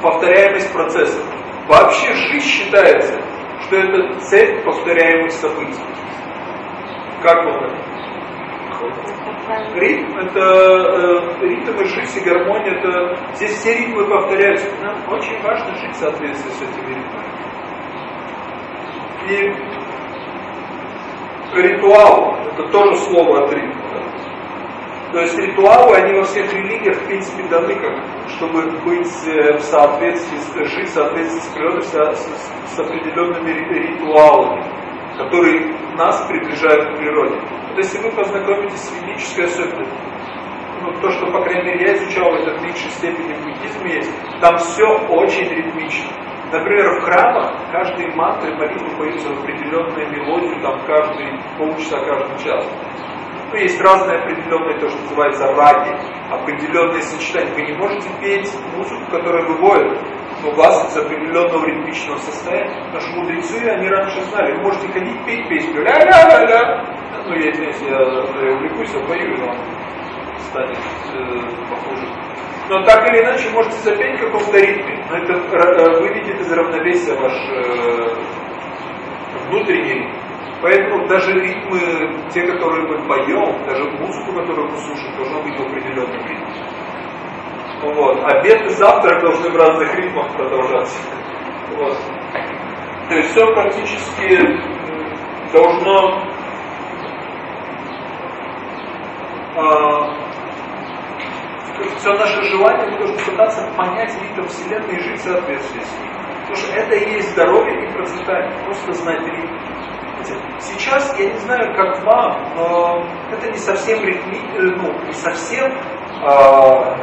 повторяемость процесса. Вообще жизнь считается, что это цель повторяемых событий. Как вам это? Ритм это э, ритм и жизнь и гармония, это здесь все ритмы повторяются. Нам очень важно жить в соответствии с этими ритмами. И ритуал, это тоже слово от ритма. То есть ритуалы, они во всех религиях, в принципе, даны, как, чтобы быть э, в соответствии, жить в соответствии с природой, с, с, с определенными ритуалами, которые нас приближают к природе. Вот если вы познакомитесь с ведической особенностью, ну, то, что, по крайней мере, я изучал, это в меньшей степени в буддизме есть, там все очень ритмично. Например, в храмах каждый мантры молитвы поются в определенную мелодию, там каждый полчаса, каждый час. Ну, есть разные определенные, то, что называется раги, определенные сочетания. Вы не можете петь музыку, которая выводит, но вас из определенного ритмичного состояния. Наши мудрецы, они раньше знали, вы можете ходить, петь песню, ля-ля-ля-ля. Ну, я, извиняюсь, я увлекусь, я пою, но станет э, похуже. Но так или иначе можете запеть как повторитме, но это э, выведет из равновесия ваш э, внутренний Поэтому даже ритмы, те, которые мы поем, даже музыку, которую мы слушаем, должна быть в определенном ритме. Вот. Обед и завтрак должны в разных ритмах продолжаться. Вот. То есть все практически должно а, все наше желание, мы должны пытаться понять ритм Вселенной и жить в соответствии с ним. Потому что это и есть здоровье и процветание. Просто знать ритм. Сейчас, я не знаю, как вам, но это не совсем ритми, э, ну, не совсем, э,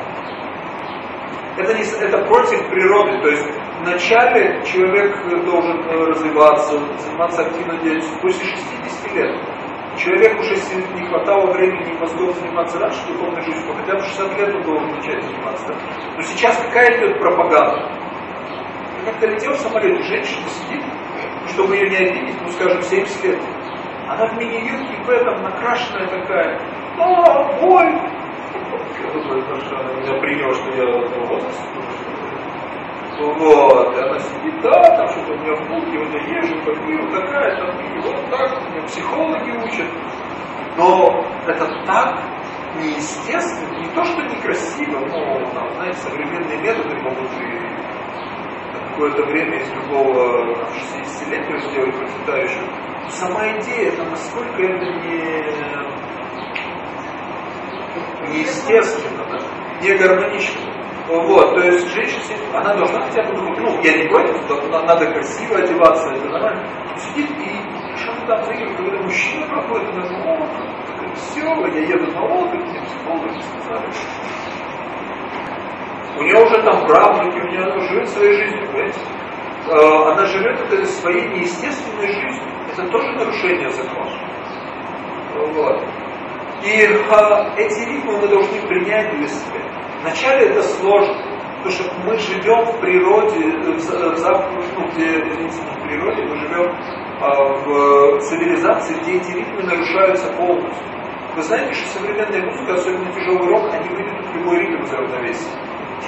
это, не, это против природы, то есть вначале человек должен э, развиваться, заниматься активной деятельностью после 60 лет. Человек уже, если не хватало времени и мозгов заниматься раньше духовной жизнью, то хотя бы 60 лет он должен начать заниматься. Но сейчас какая идет пропаганда? Как-то летел в самолете, женщина сидит, чтобы ее не обидеть, ну, скажем, 70 лет. Она в мини-юбке, в этом, накрашенная такая. А, боль! Я думаю, что она меня приняла, что я этого возраста. Вот, и она сидит, да, там что-то у меня в булке, вот я езжу, как вот такая, там, и вот так, меня психологи учат. Но это так неестественно, не то, что некрасиво, но, там, знаете, современные методы могут и какое-то время из любого 60-летнего сделать процветающего. Сама идея, это насколько это не неестественно, не гармонично. Вот, то есть женщина, она должна хотя бы, ну, я не что надо красиво одеваться, это нормально. Сидит и что-то там заигрывает, когда мужчина проходит, она говорит, о, все, я еду на отдых, мне психологи сказали. У нее уже там правнуки, у нее она живет своей жизнью, понимаете? Э, она живет это своей неестественной жизнью. Это тоже нарушение закона. Вот. И а, эти ритмы мы должны принять для себя. Вначале это сложно, потому что мы живем в природе, в, в, ну, где, извините, в природе, мы живем а, в цивилизации, где эти ритмы нарушаются полностью. Вы знаете, что современная музыка, особенно тяжелый рок, они выведут любой ритм из равновесия.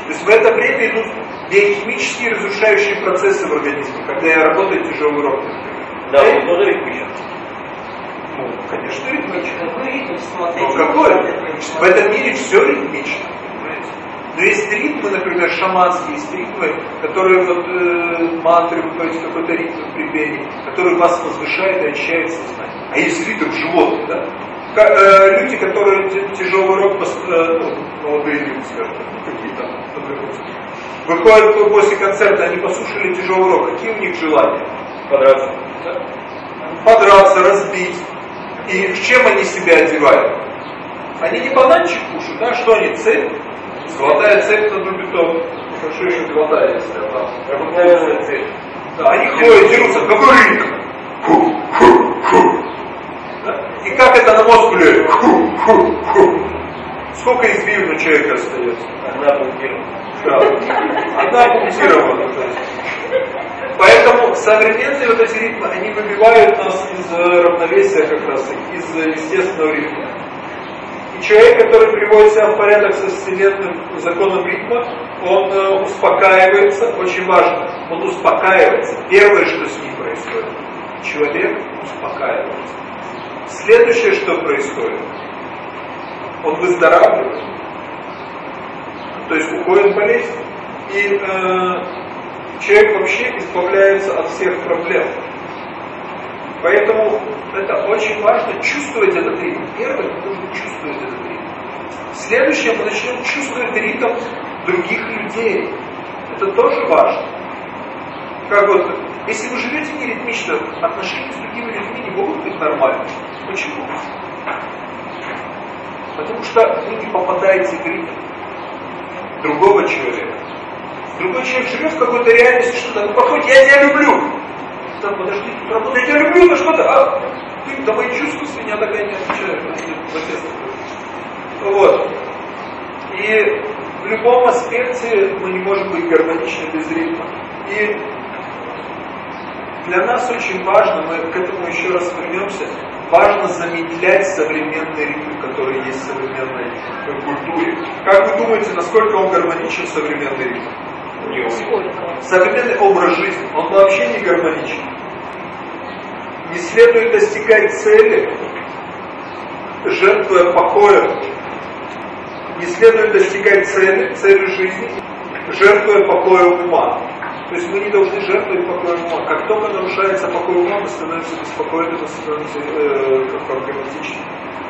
То есть в это время идут биохимические разрушающие процессы в организме, когда я работаю тяжелый рок. Да, он тоже ритмичен. Ну, конечно, ритмично. Какой ритм Ну, какой? В этом мире все ритмично. Но есть ритмы, например, шаманские, есть ритмы, которые вот э, мантры, то есть какой-то ритм при пении, который вас возвышает и очищает сознание. А есть ритм животных, да? Как, э, люди, которые тяжелый рок, э, ну, молодые люди, скажем, какие-то, выходят после концерта, они послушали тяжелый рок, какие у них желания? Подраться. Да? Подраться, разбить, и чем они себя одевают? Они не бананчик кушают, да? Что они, цепь? Золотая цепь на бетон. Хорошо еще золотая, если она. Обыкновенная цепь. Да, они ходят, дерутся, ритм? Ху, ху, ху. Да? И как это на мозг влияет? Ху, ху, ху. Сколько избив на человека остается? Одна пунктирована. Да. Одна пунктирована. Современные вот эти ритмы, они выбивают нас из равновесия как раз, из естественного ритма. И человек, который приводит себя в порядок со вселенным законом ритма, он э, успокаивается, очень важно, он успокаивается. Первое, что с ним происходит, человек успокаивается. Следующее, что происходит, он выздоравливает, то есть уходит болезнь. И э, человек вообще избавляется от всех проблем. Поэтому это очень важно чувствовать этот ритм. Первое, мы должны чувствовать этот ритм. Следующее, мы начнем чувствовать ритм других людей. Это тоже важно. Как вот, если вы живете не ритмично, отношения с другими людьми не могут быть нормальными. Почему? Потому что вы не попадаете в ритм другого человека. Другой человек живет в какой-то реальности, что-то подходит, я тебя люблю. Там, подожди, тут работает, я тебя люблю, но что-то, а ты, да мои чувства с меня тогда не отвечают. Вот. И в любом аспекте мы не можем быть гармоничны без ритма. И для нас очень важно, мы к этому еще раз вернемся, важно замедлять современный ритм, который есть в современной культуре. Как вы думаете, насколько он гармоничен современный ритм? Современный образ жизни, он вообще не гармоничен. Не следует достигать цели, жертвуя покоем. Не следует достигать цели, цели жизни, жертвуя покоем ума. То есть мы не должны жертвовать покоем ума. Как только нарушается покой ума, мы становимся беспокойными, мы становимся э, проблематичными.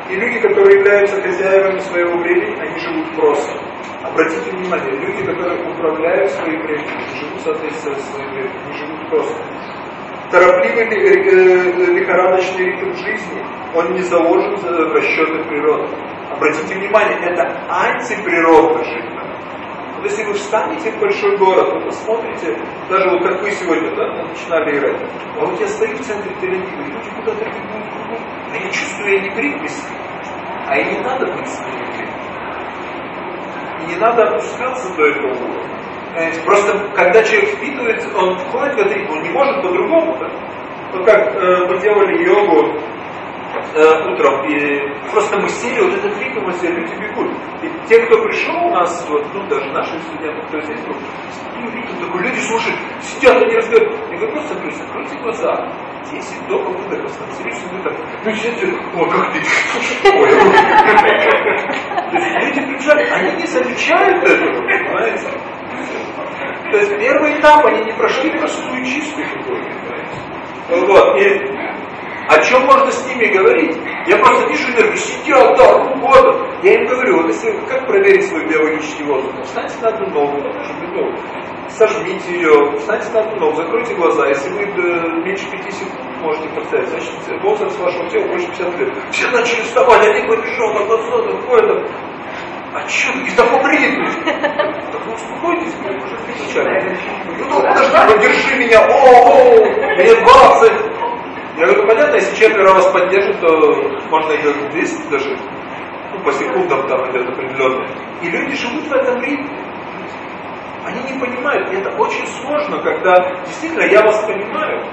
И люди, которые являются хозяевами своего времени, они живут просто. Обратите внимание, люди, которые управляют своим временем, живут соответственно своим временем, не живут просто. Торопливый э, лихорадочный ритм жизни, он не заложен в расчеты природы. Обратите внимание, это антиприродная жизнь. Вот если вы встанете в большой город, вы посмотрите, даже вот как вы сегодня да, начинали играть, а вот я стою в центре Тель-Авива, и люди куда-то бегут, а я чувствую, я не приписи, а и не надо быть с ними не надо опускаться до этого уровня. Просто когда человек впитывает, он входит в этот ритм, он не может по-другому. Да? Вот как э, мы делали йогу э, утром, и просто мы сели, вот этот ритм, мы все люди бегут. И те, кто пришел у нас, вот, ну даже наши студенты, кто здесь был, и ритм такой, люди слушают, сидят, они разговаривают. Я говорю, просто закройте, закройте глаза. 10 вдохов, выдохов, становитесь вы так, ну сидите, о, как ты, ой, То есть люди прибежали, они не замечают этого, понимаете? То есть первый этап они не прошли простую чистую какую-то, вот, и о чем можно с ними говорить? Я просто вижу энергию, сидят, да, ну вот. Я им говорю, вот если как проверить свой биологический воздух? Ну, встаньте на одну ногу, там, ногу, сожмите ее, встаньте на одну ногу, закройте глаза. Если вы э, меньше 5 секунд можете поставить, значит, возраст вашего тела больше 50 лет. Все начали вставать, один побежал, там, на сотом, ходят, а что, и так умрет? Так ну успокойтесь, уже кричали. Ну, подожди, подержи меня, о, о, мне 20. Я говорю, понятно, если четверо вас поддержит, то можно и до 200 даже, ну, по секундам там идет определенные. И люди живут в этом ритме. Они не понимают, это очень сложно, когда действительно я вас понимаю.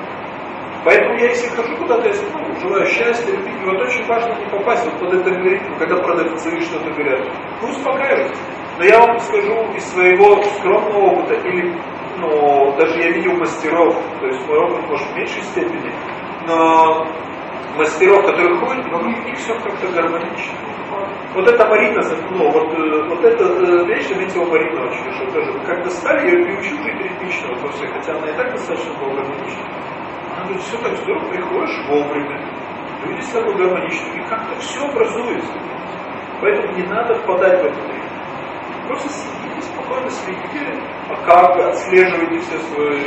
Поэтому я если хожу куда-то, если ну, желаю счастья, любви, вот очень важно не попасть вот под этот ритм, когда продавцы что-то говорят. Ну, успокаивайтесь. Но я вам скажу из своего скромного опыта, или ну, даже я видел мастеров, то есть мой опыт может в меньшей степени, но мастеров, которые ходят, вокруг них все как-то гармонично. Вот это Марина, ну, вот, э, вот эта э, вещь заметила Марина очень хорошо тоже. Как-то стали, ее приучил жить ритмично вот во всех, хотя она и так достаточно была гармонична. Она говорит, все так здорово, приходишь вовремя, люди с тобой гармоничны, и как-то все образуется. Поэтому не надо впадать в этот ритм. Просто сидите спокойно, следите, а как отслеживайте все свои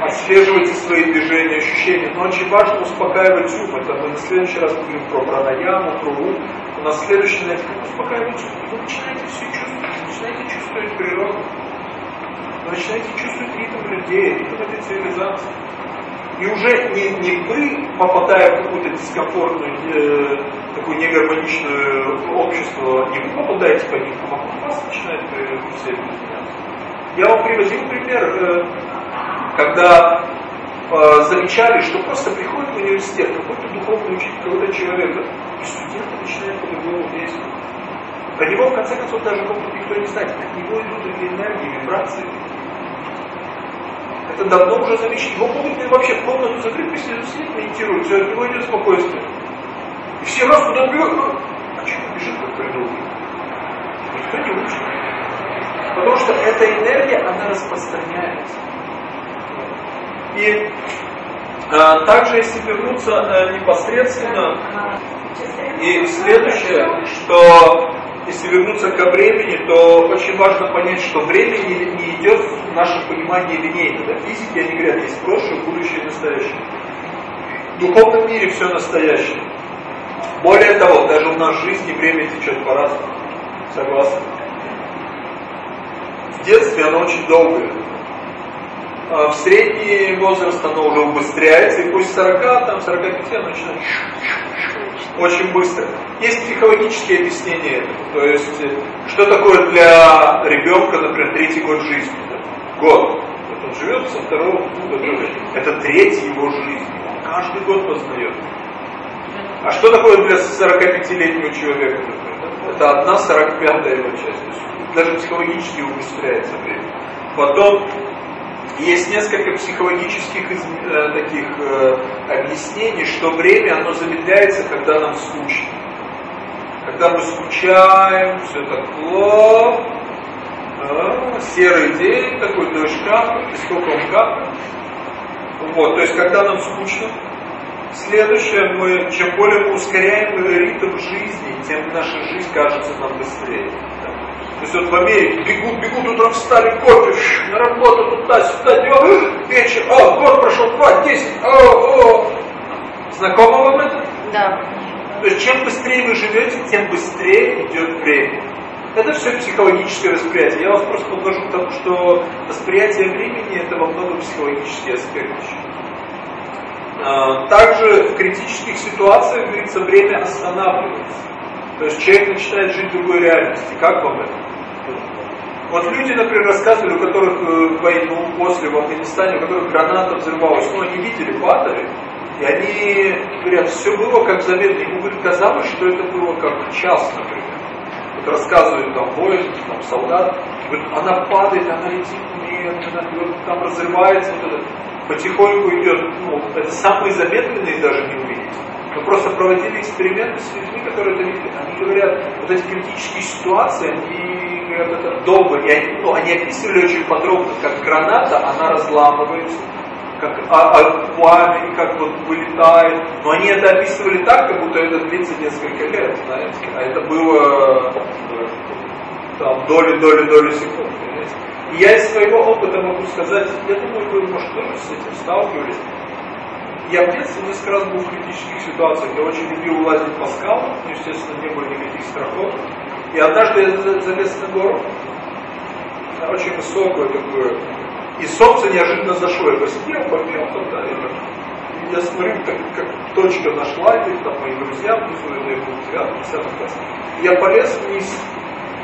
отслеживайте свои движения, ощущения. Но очень важно успокаивать ум. Это мы на следующий раз поговорим про пранаяму, про ум. У нас следующий занятие, как успокаивать ум. Вы начинаете все чувствовать, начинаете чувствовать природу. Вы начинаете чувствовать ритм людей, ритм этой цивилизации. И уже не, не вы, попадая в какую-то дискомфортную, э, такую негармоничную общество, не вы попадаете по ним, а вокруг вас начинает э, все меняться. Я вам приводил пример. Э, когда э, замечали, что просто приходит в университет какой-то духовный учитель, какой-то человек, и студенты начинают по-другому действовать. Про него, в конце концов, даже никто не знает. От него идут другие энергии, вибрации. Это давно уже замечено. Его могут вообще в комнату закрыть, если сидит, медитирует, все, от него идет спокойствие. И все раз куда бьют, ну, а что бежит, как придумал? Никто не учит. Потому что эта энергия, она распространяется. И а, также, если вернуться а, непосредственно, и следующее, что если вернуться к времени, то очень важно понять, что время не, не идет в нашем понимании линейно. Да? Физики, они говорят, есть прошлое, будущее настоящее. В духовном мире все настоящее. Более того, даже в нашей жизни время течет по-разному. Согласны? В детстве оно очень долгое. А, в средний возраст оно уже убыстряется, и после 40, там 45 оно начинает очень быстро. Есть психологические объяснения этого. То есть, э, что такое для ребенка, например, третий год жизни? Да? Год. Вот он живет со второго года. Это третий его жизни. Он каждый год познает. А что такое для 45-летнего человека? Это одна 45-я его часть. Даже психологически убыстряется время. Потом есть несколько психологических э, таких э, объяснений, что время оно замедляется, когда нам скучно. Когда мы скучаем, все так плохо, э, серый день, такой дождь капает, и сколько он капает. Вот, то есть когда нам скучно. Следующее, мы, чем более мы ускоряем ритм жизни, тем наша жизнь кажется нам быстрее. То есть вот в Америке бегут, бегут, утром встали, кофе, на работу, туда-сюда, вечер, о, год прошел, два, десять, о, о. Знакомо вам это? Да. То есть чем быстрее вы живете, тем быстрее идет время. Это все психологическое восприятие. Я вас просто покажу к тому, что восприятие времени это во многом психологический аспект а, Также в критических ситуациях, говорится, время останавливается. То есть человек начинает жить в другой реальности. Как вам это? Вот люди, например, рассказывали, у которых э, войну после в Афганистане, у которых граната взрывалась, ну они видели, падали, и они говорят, все было как заветно. Ему говорит, казалось, что это было как час, например. Вот рассказывают там воин, там солдат, говорит, она падает, она летит медленно, вот, там разрывается, вот это, потихоньку идет, ну, это самые замедленные даже не увидеть. Мы просто проводили эксперименты с людьми, которые это видели. Они говорят, вот эти критические ситуации, они говорят, это долго. И они, ну, они описывали очень подробно, как граната, она разламывается, как а, а, пламя, как вот вылетает. Но они это описывали так, как будто это длится несколько лет, знаете. А это было там доли-доли-доли секунд. Понимаете? И я из своего опыта могу сказать, я думаю, вы, может, тоже с этим сталкивались. Я в детстве несколько раз был в критических ситуациях. Я очень любил лазить по скалам, естественно, не было никаких страхов. И однажды я залез на гору, очень высокую такую, и солнце неожиданно зашло. Я посидел, попил тогда, и я смотрю, как, как точка нашла, и там мои друзья внизу, это я был в 9 10 классе. Я полез вниз,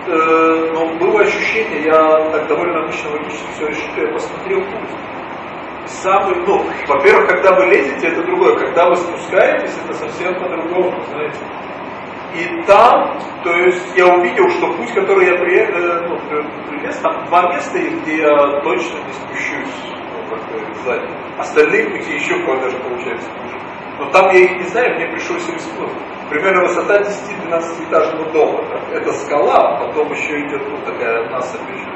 э, но было ощущение, я так довольно обычно логически все рассчитываю, я посмотрел путь самый, ну, во-первых, когда вы лезете, это другое, когда вы спускаетесь, это совсем по-другому, знаете. И там, то есть я увидел, что путь, который я э, ну, прилез, там два места, где я точно не спущусь, ну, как сзади. Остальные пути еще кое даже получается хуже. Но там я их не знаю, мне пришлось рискнуть. Примерно высота 10-12 этажного дома. Так. Это скала, а потом еще идет ну, такая насыпь еще.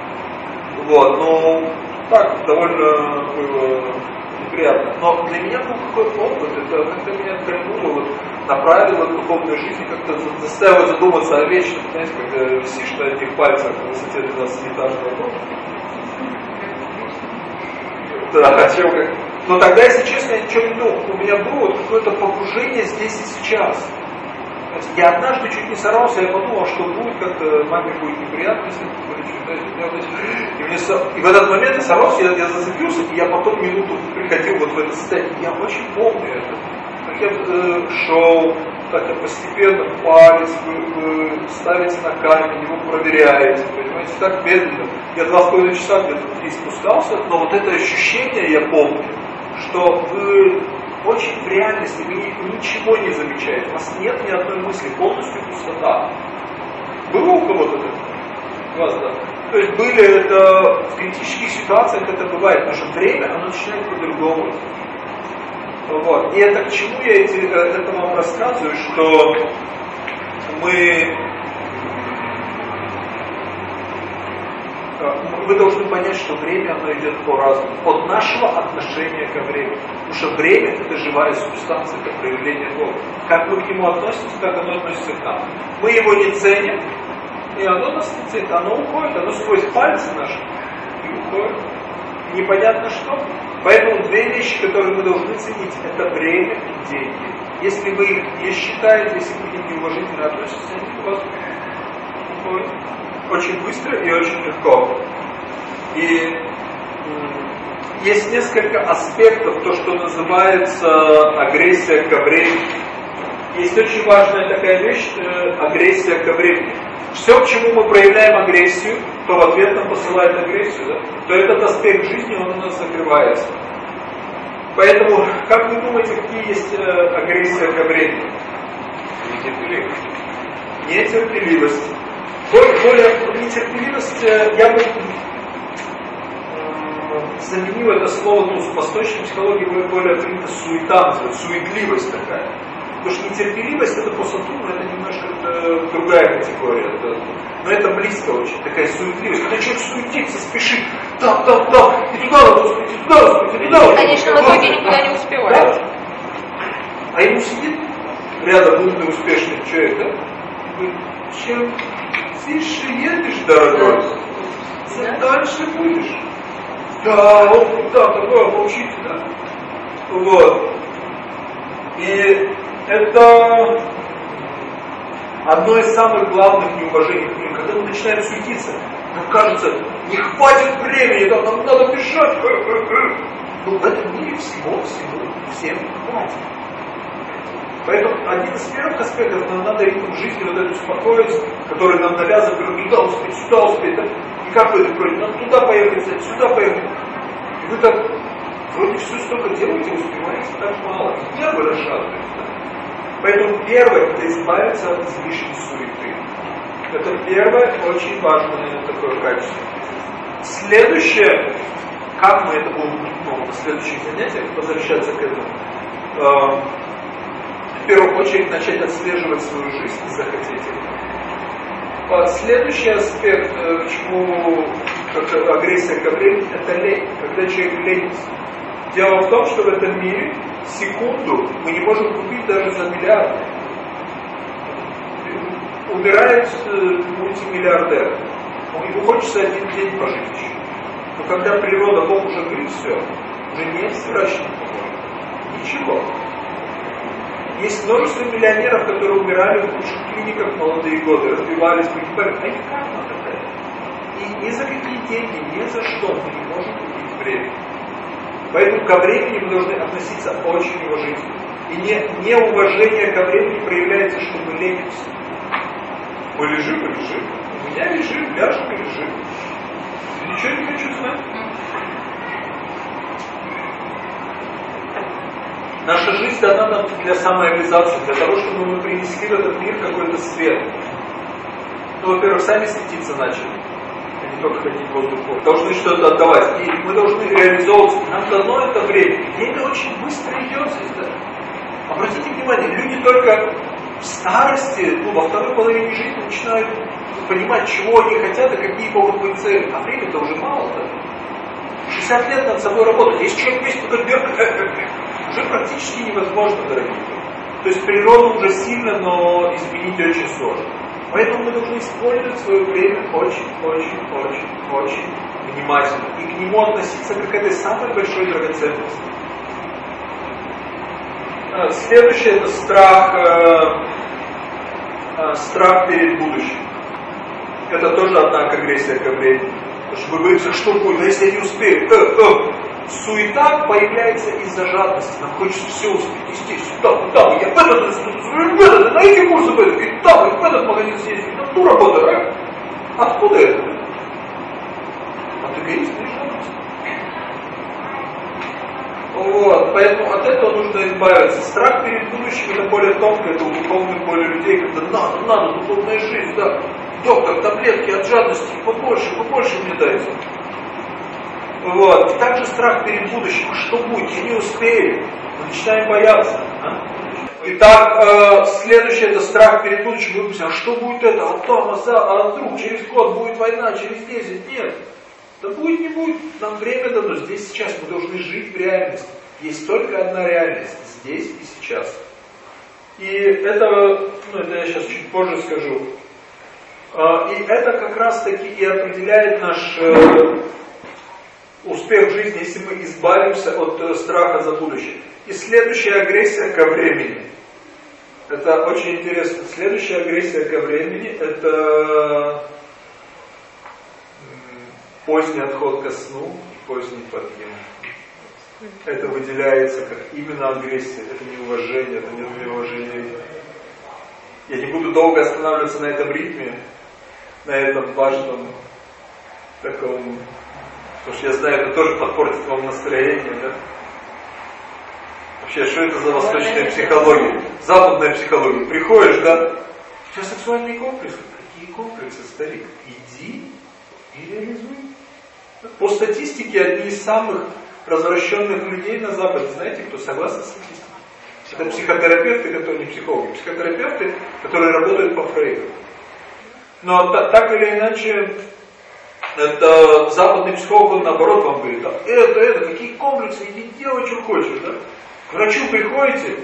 Вот, но так, довольно было неприятно. Но для меня был какой-то опыт, это как-то меня кольнуло, вот, направило к духовной жизни, как-то заставило задуматься о вечном, знаете, когда висишь на этих пальцах на высоте 12-этажного дома. Да, хотел как... Но тогда, если честно, я ничего не думал. У меня было какое-то погружение здесь и сейчас. Я однажды чуть не сорвался, я подумал, что будет как-то, маме будет неприятно, если и, мне, и в этот момент я сорвался, я, я зацепился, и я потом минуту приходил вот в это состояние. Я очень помню это. Как я э, шел, так я постепенно палец вы, на камень, его проверяете, понимаете, так медленно. Я два с половиной часа где-то спускался, но вот это ощущение я помню, что вы очень в реальности вы ничего не замечаете, у вас нет ни одной мысли, полностью пустота. Было у кого-то это? У вас, да. То есть были это, в критических ситуациях это бывает, потому что время, оно начинает по-другому. Вот. И это к чему я эти, э, это вам рассказываю, что мы вы должны понять, что время оно идет по-разному. От нашего отношения ко времени. Потому что время это живая субстанция, это проявление Бога. Как мы к нему относимся, как оно относится к нам. Мы его не ценим, и оно нас не ценит, оно уходит, оно сквозь пальцы наши и уходит. И непонятно что. Поэтому две вещи, которые мы должны ценить, это время и деньги. Если вы их не считаете, если вы к ним неуважительно относитесь, они у вас уходят очень быстро и очень легко. И есть несколько аспектов, то, что называется агрессия ко времени. Есть очень важная такая вещь, э, агрессия ко времени. Все, к чему мы проявляем агрессию, то в ответ нам посылает агрессию, да? то этот аспект жизни, он у нас закрывается. Поэтому, как вы думаете, какие есть э, агрессия ко времени? Нетерпеливость. Нетерпеливость более, нетерпеливость, э, я бы э, заменил это слово, ну, в восточной психологии более, более принято суета называть, суетливость такая. Потому что нетерпеливость это просто но это немножко это другая категория. Это, но это близко очень, такая суетливость. Когда человек суетится, спешит, так, так, так, и туда надо успеть, и туда успеть, и туда успеть. Конечно, в итоге никуда не успевает. Да? А ему сидит рядом умный, успешный человек, да? Чем тише едешь, дорогой, тем дальше будешь. Да, вот да, такое поучительно. Вот. И это одно из самых главных неуважений к ним. Когда мы начинаем суетиться, нам кажется, не хватит времени, там, нам надо бежать. Но в этом мире всего-всего всем хватит. Поэтому один из первых аспектов, нам надо ритм жизни вот этот успокоить, который нам навязывает, говорит, туда успеть, сюда успеть. Да? И капает кровь, надо туда поехать, сюда поехать. И вы так вроде все столько делаете, успеваете так мало. И нервы расшатываются. Поэтому первое, это избавиться от излишней суеты. Это первое, очень важное такое качество. Следующее, как мы это будем ну, на следующих занятиях возвращаться к этому, э, в первую очередь начать отслеживать свою жизнь, если захотите. А следующий аспект, э, к чему как агрессия ко времени, это лень, когда человек ленится. Дело в том, что в этом мире секунду мы не можем купить даже за миллиард. Умирает э, мультимиллиардер. Ему хочется один день пожить еще. Но когда природа, Бог уже говорит, все, уже нет врача Ничего. Есть множество миллионеров, которые умирали в лучших клиниках в молодые годы, разбивались, погибали. А их карма такая. И ни за какие деньги, ни за что мы не можем купить время. Поэтому ко времени мы должны относиться очень уважительно. И не, неуважение ко времени проявляется, что мы ленимся. Мы лежим и лежим. У меня лежим, ляжем и лежим. Ничего не хочу знать. Наша жизнь дана нам для самореализации, для того, чтобы мы принесли в этот мир какой-то свет. Ну, во-первых, сами светиться начали, а не только ходить воздухом. Должны что-то отдавать. И мы должны реализовываться. Нам дано это время. Время очень быстро идет здесь. Да? Обратите внимание, люди только в старости, ну, во второй половине жизни начинают понимать, чего они хотят и какие могут быть цели. А время-то уже мало, да? 60 лет над собой работать. Если человек весь только дерг, уже практически невозможно, дорогие. То есть природу уже сильно, но изменить очень сложно. Поэтому мы должны использовать свое время очень-очень-очень-очень внимательно. И к нему относиться как к этой самой большой драгоценности. А, следующее это страх, э, э, страх перед будущим. Это тоже, однако, агрессия ко времени. Потому что вы говорите, что будет, а если я не успею? Э, э. Суета появляется из-за жадности. Нам хочется все успеть. И здесь, сюда, туда, я в этот институт, в этот, на эти курсы пойду, и там, и в этот магазин съездить, там ту работу, а? Откуда это? От эгоизма и жадности. Вот, поэтому от этого нужно избавиться. Страх перед будущим это более тонко, это у духовных более людей, когда надо, надо, духовная жизнь, да. Доктор, таблетки от жадности, побольше, побольше мне дайте. Вот. И также страх перед будущим. Что будет? Я не успею. Мы начинаем бояться. А? Итак, э, следующее это страх перед будущим. Мы а что будет это? А там, а, за, а вдруг через год будет война, через 10? Нет. Да будет, не будет. Нам время дано. Здесь сейчас мы должны жить в реальности. Есть только одна реальность. Здесь и сейчас. И это, ну это я сейчас чуть позже скажу. А, и это как раз таки и определяет наш э, успех в жизни, если мы избавимся от э, страха за будущее. И следующая агрессия ко времени. Это очень интересно. Следующая агрессия ко времени это поздний отход ко сну, поздний подъем. Это выделяется как именно агрессия, это неуважение, это неуважение. Я не буду долго останавливаться на этом ритме, на этом важном таком Потому что я знаю, это тоже подпортит вам настроение, да? Вообще, что это за восточная психология? Западная психология. Приходишь, да? У тебя сексуальные комплексы. Какие комплексы, старик? Иди и реализуй. По статистике, одни из самых развращенных людей на Западе, знаете кто? Согласно статистике. Это психотерапевты, которые не психологи. Психотерапевты, которые работают по Фрейду. Но так или иначе, это западный психолог, он наоборот вам говорит, а это, это, какие комплексы, иди делай, что хочешь, да? К врачу приходите,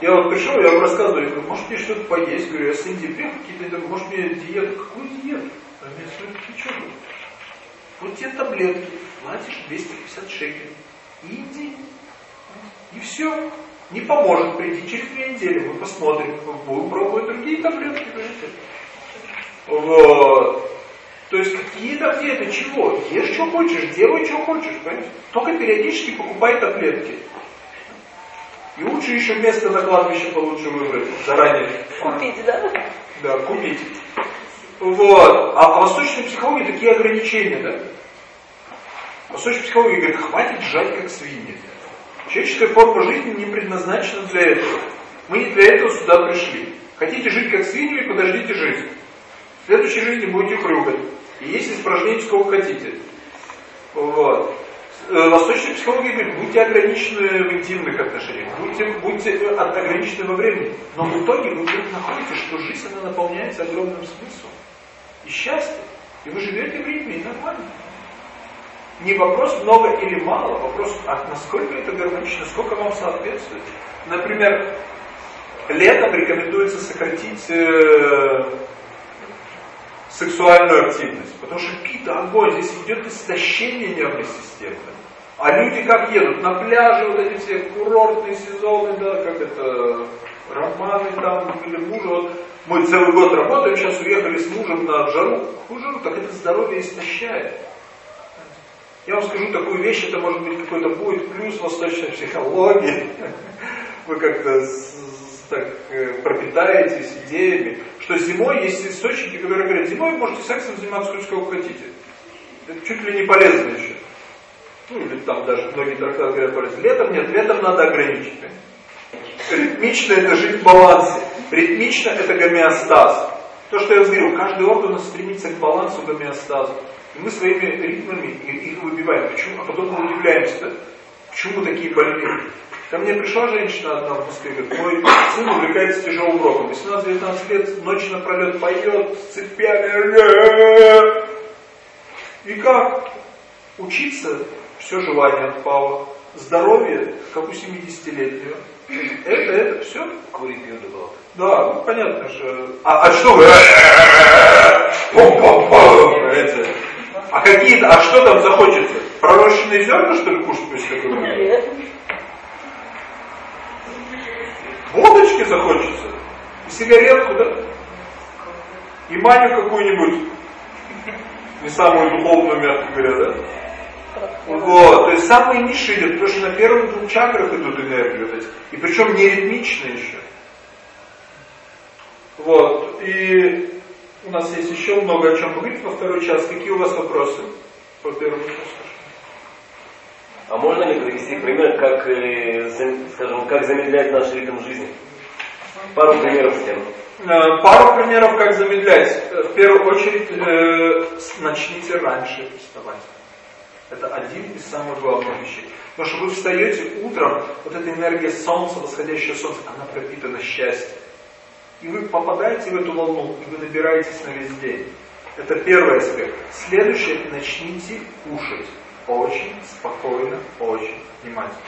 я вот пришел, я вам рассказываю, я говорю, может мне что-то поесть, говорю, я с Индии приехал, какие-то, может мне диету, какую диету? А мне говорит, ты что? Вот тебе таблетки, платишь 250 шекелей, иди, и все. Не поможет, приди через две недели, мы посмотрим, будем пробовать другие таблетки, понимаете? Вот. То есть какие таблетки, чего? Ешь, что хочешь, делай, что хочешь, понимаете? Только периодически покупай таблетки. И лучше еще место на кладбище получше выбрать заранее. Купить, да? Да, купить. Вот. А по восточной психологии такие ограничения, да? Восточная психология говорит, хватит жать как свиньи. Человеческая форма жизни не предназначена для этого. Мы не для этого сюда пришли. Хотите жить как свиньи, подождите жизнь. В следующей жизни будете хрюкать. И если испражнений сколько хотите. Вот. Э, восточная психология говорит, будьте ограничены в интимных отношениях, будьте, будьте ограничены во времени. Но в итоге вы вдруг находите, что жизнь она наполняется огромным смыслом и счастьем. И вы живете в ритме, и нормально. Не вопрос много или мало, вопрос, а насколько это гармонично, сколько вам соответствует. Например, летом рекомендуется сократить э, сексуальную активность, потому что пит, огонь, здесь идет истощение нервной системы. А люди как едут? На пляже вот эти все курортные сезоны, да, как это, романы там, или мужа. Вот мы целый год работаем, сейчас уехали с мужем на жару. Хуже, так это здоровье истощает. Я вам скажу такую вещь, это может быть какой-то будет плюс восточной психологии. Вы как-то так э, пропитаетесь идеями, что зимой есть источники, которые говорят, зимой можете сексом заниматься хоть сколько хотите. Это чуть ли не полезно еще. Ну или там даже многие трактаты говорят полезно. Летом нет, летом надо ограничить. Ритмично это жить в балансе. Ритмично это гомеостаз. То, что я говорил, каждый орган стремится к балансу, гомеостазу. И мы своими ритмами их выбиваем. Почему? А потом мы удивляемся, да? Почему такие больные? Ко мне пришла женщина одна в Москве, говорит, мой сын увлекается тяжелым роком. 18-19 лет, ночь напролет поет, с цепями. И как? Учиться, все желание отпало. Здоровье, как у 70-летнего. Это, это, все. Курить пьет было. Да, ну, понятно же. А, а что вы? А какие-то, а что там захочется? Пророщенные зерна, что ли, кушать после такого? Нет. Водочки захочется. И сигаретку, да? И маню какую-нибудь. Не самую духовную, мягко говоря, да? Вот, то есть самые ниши идут, потому что на первых двух чакрах идут энергии вот эти. И причем не ритмично еще. Вот, и у нас есть еще много о чем поговорить во второй час. Какие у вас вопросы по первому часу? А можно ли привести пример, как, э, скажем, как замедлять наш ритм жизни? Пару примеров с тем. Э, пару примеров, как замедлять. Э, в первую очередь, начните раньше вставать. Это один из самых главных вещей. Потому что вы встаете утром, вот эта энергия солнца, восходящее солнце, она пропитана счастьем. И вы попадаете в эту волну, и вы набираетесь на весь день. Это первый аспект. Следующее, начните кушать. Очень спокойно, очень внимательно.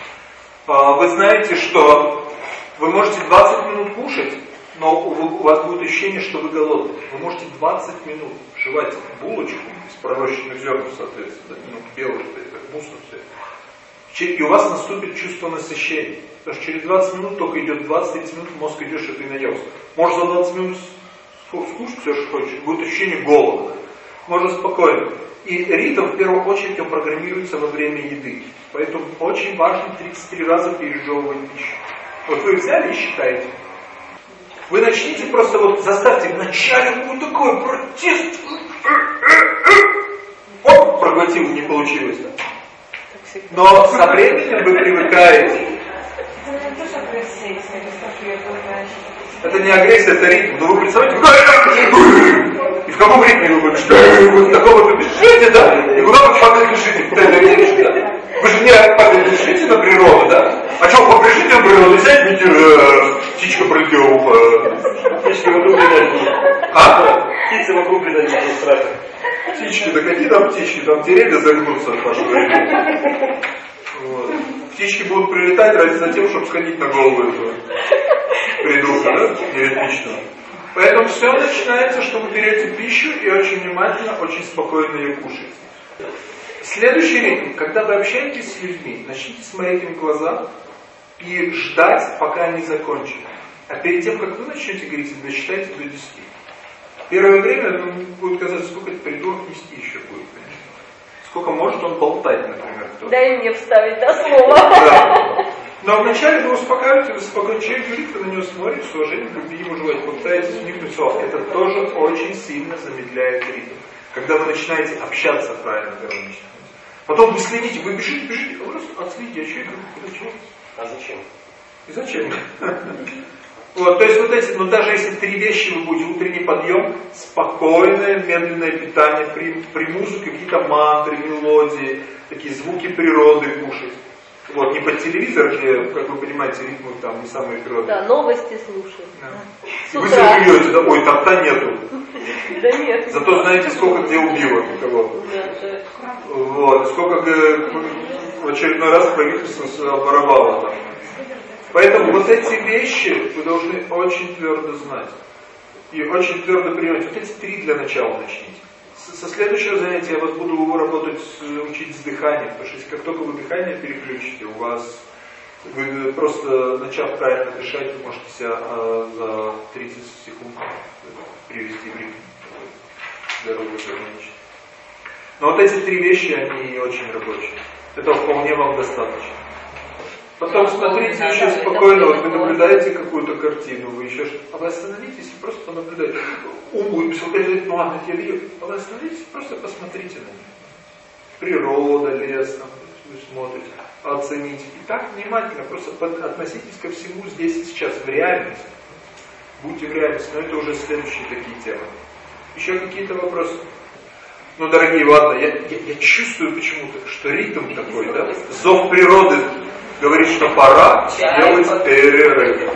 А, вы знаете, что вы можете 20 минут кушать, но у вас будет ощущение, что вы голодны. Вы можете 20 минут жевать булочку из пророщенных зернов, соответственно, ну, белых, это мусор все. И у вас наступит чувство насыщения. Потому что через 20 минут только идет 20-30 минут, мозг идет, что ты наелся. Можешь за 20 минут скушать все, что хочешь. Будет ощущение голода. Можно спокойно. И ритм, в первую очередь, он программируется во время еды. Поэтому очень важно 33 раза пережевывать пищу. Вот вы взяли и считаете. Вы начните просто вот, заставьте вначале вот такой протест. Оп, проглотил, не получилось. Но со временем вы привыкаете. Это не агрессия, это ритм. Но вы представляете, и в каком ритме вы будете? Вот такого вы бежите, да? И куда вы падать бежите? Это бежите, да? Вы же не падать бежите на природу, да? А что, побежите на природу, сядь, видите, э, птичка пролетела ухо. Птички вокруг летать будут. А? Птицы вокруг летать будут страшно. Птички, да какие там птички? Там деревья загнутся от вашего вот. Птички будут прилетать ради за тем, чтобы сходить на голову этого придурка, да? Неритмичного. Поэтому все начинается, что вы берете пищу и очень внимательно, очень спокойно ее кушаете. Следующий ритм, когда вы общаетесь с людьми, начните смотреть им в глаза и ждать, пока они закончат. А перед тем, как вы начнете говорить, досчитайте до 10. Первое время ну, будет казаться, сколько это придурок нести еще будет. Сколько может он болтать, например. Дай мне вставить до слова. Да. Но вначале вы успокаиваете, вы спокойно человек говорит, вы на него смотрите, с уважением, любви ему желаете, попытаетесь вникнуть в Это тоже очень сильно замедляет ритм. Когда вы начинаете общаться правильно, гармонично. Потом вы следите, вы бежите, бежите, а вы просто отследите, а чего? А зачем? И зачем? Вот, то есть вот эти, но даже если три вещи вы будете, утренний подъем, спокойное, медленное питание, при, при музыке какие-то мантры, мелодии, такие звуки природы кушать. Вот, не под телевизор, где, как вы понимаете, ритмы там не самые природные. Да, новости слушать. Да. И вы себе живете, да, ой, там-то нету. Да нет. Зато знаете, сколько где убило кого. Вот, сколько в очередной раз правительство оборовало там. Поэтому вот эти вещи вы должны очень твердо знать. И очень твердо принимать. Вот эти три для начала начните. Со следующего занятия я вас буду работать, учить с дыханием, потому что как только вы дыхание переключите, у вас, вы просто начав правильно дышать, вы можете себя э, за 30 секунд привести в ритм здоровую гармоничность. Но вот эти три вещи, они очень рабочие. Этого вполне вам достаточно. Потом смотрите еще спокойно, вот вы наблюдаете какую-то картину, вы еще а вы остановитесь и просто понаблюдайте. Ум будет говорить, ну ладно, я видел. А вы остановитесь, просто посмотрите на них. Природа, лес, там, вы смотрите, оцените. И так внимательно, просто под, относитесь ко всему здесь и сейчас, в реальности. Будьте в реальности, но это уже следующие такие темы. Еще какие-то вопросы? Ну, дорогие, ладно, я, я, я чувствую почему-то, что ритм такой, да? Зов природы говорит, что пора делать перерыв.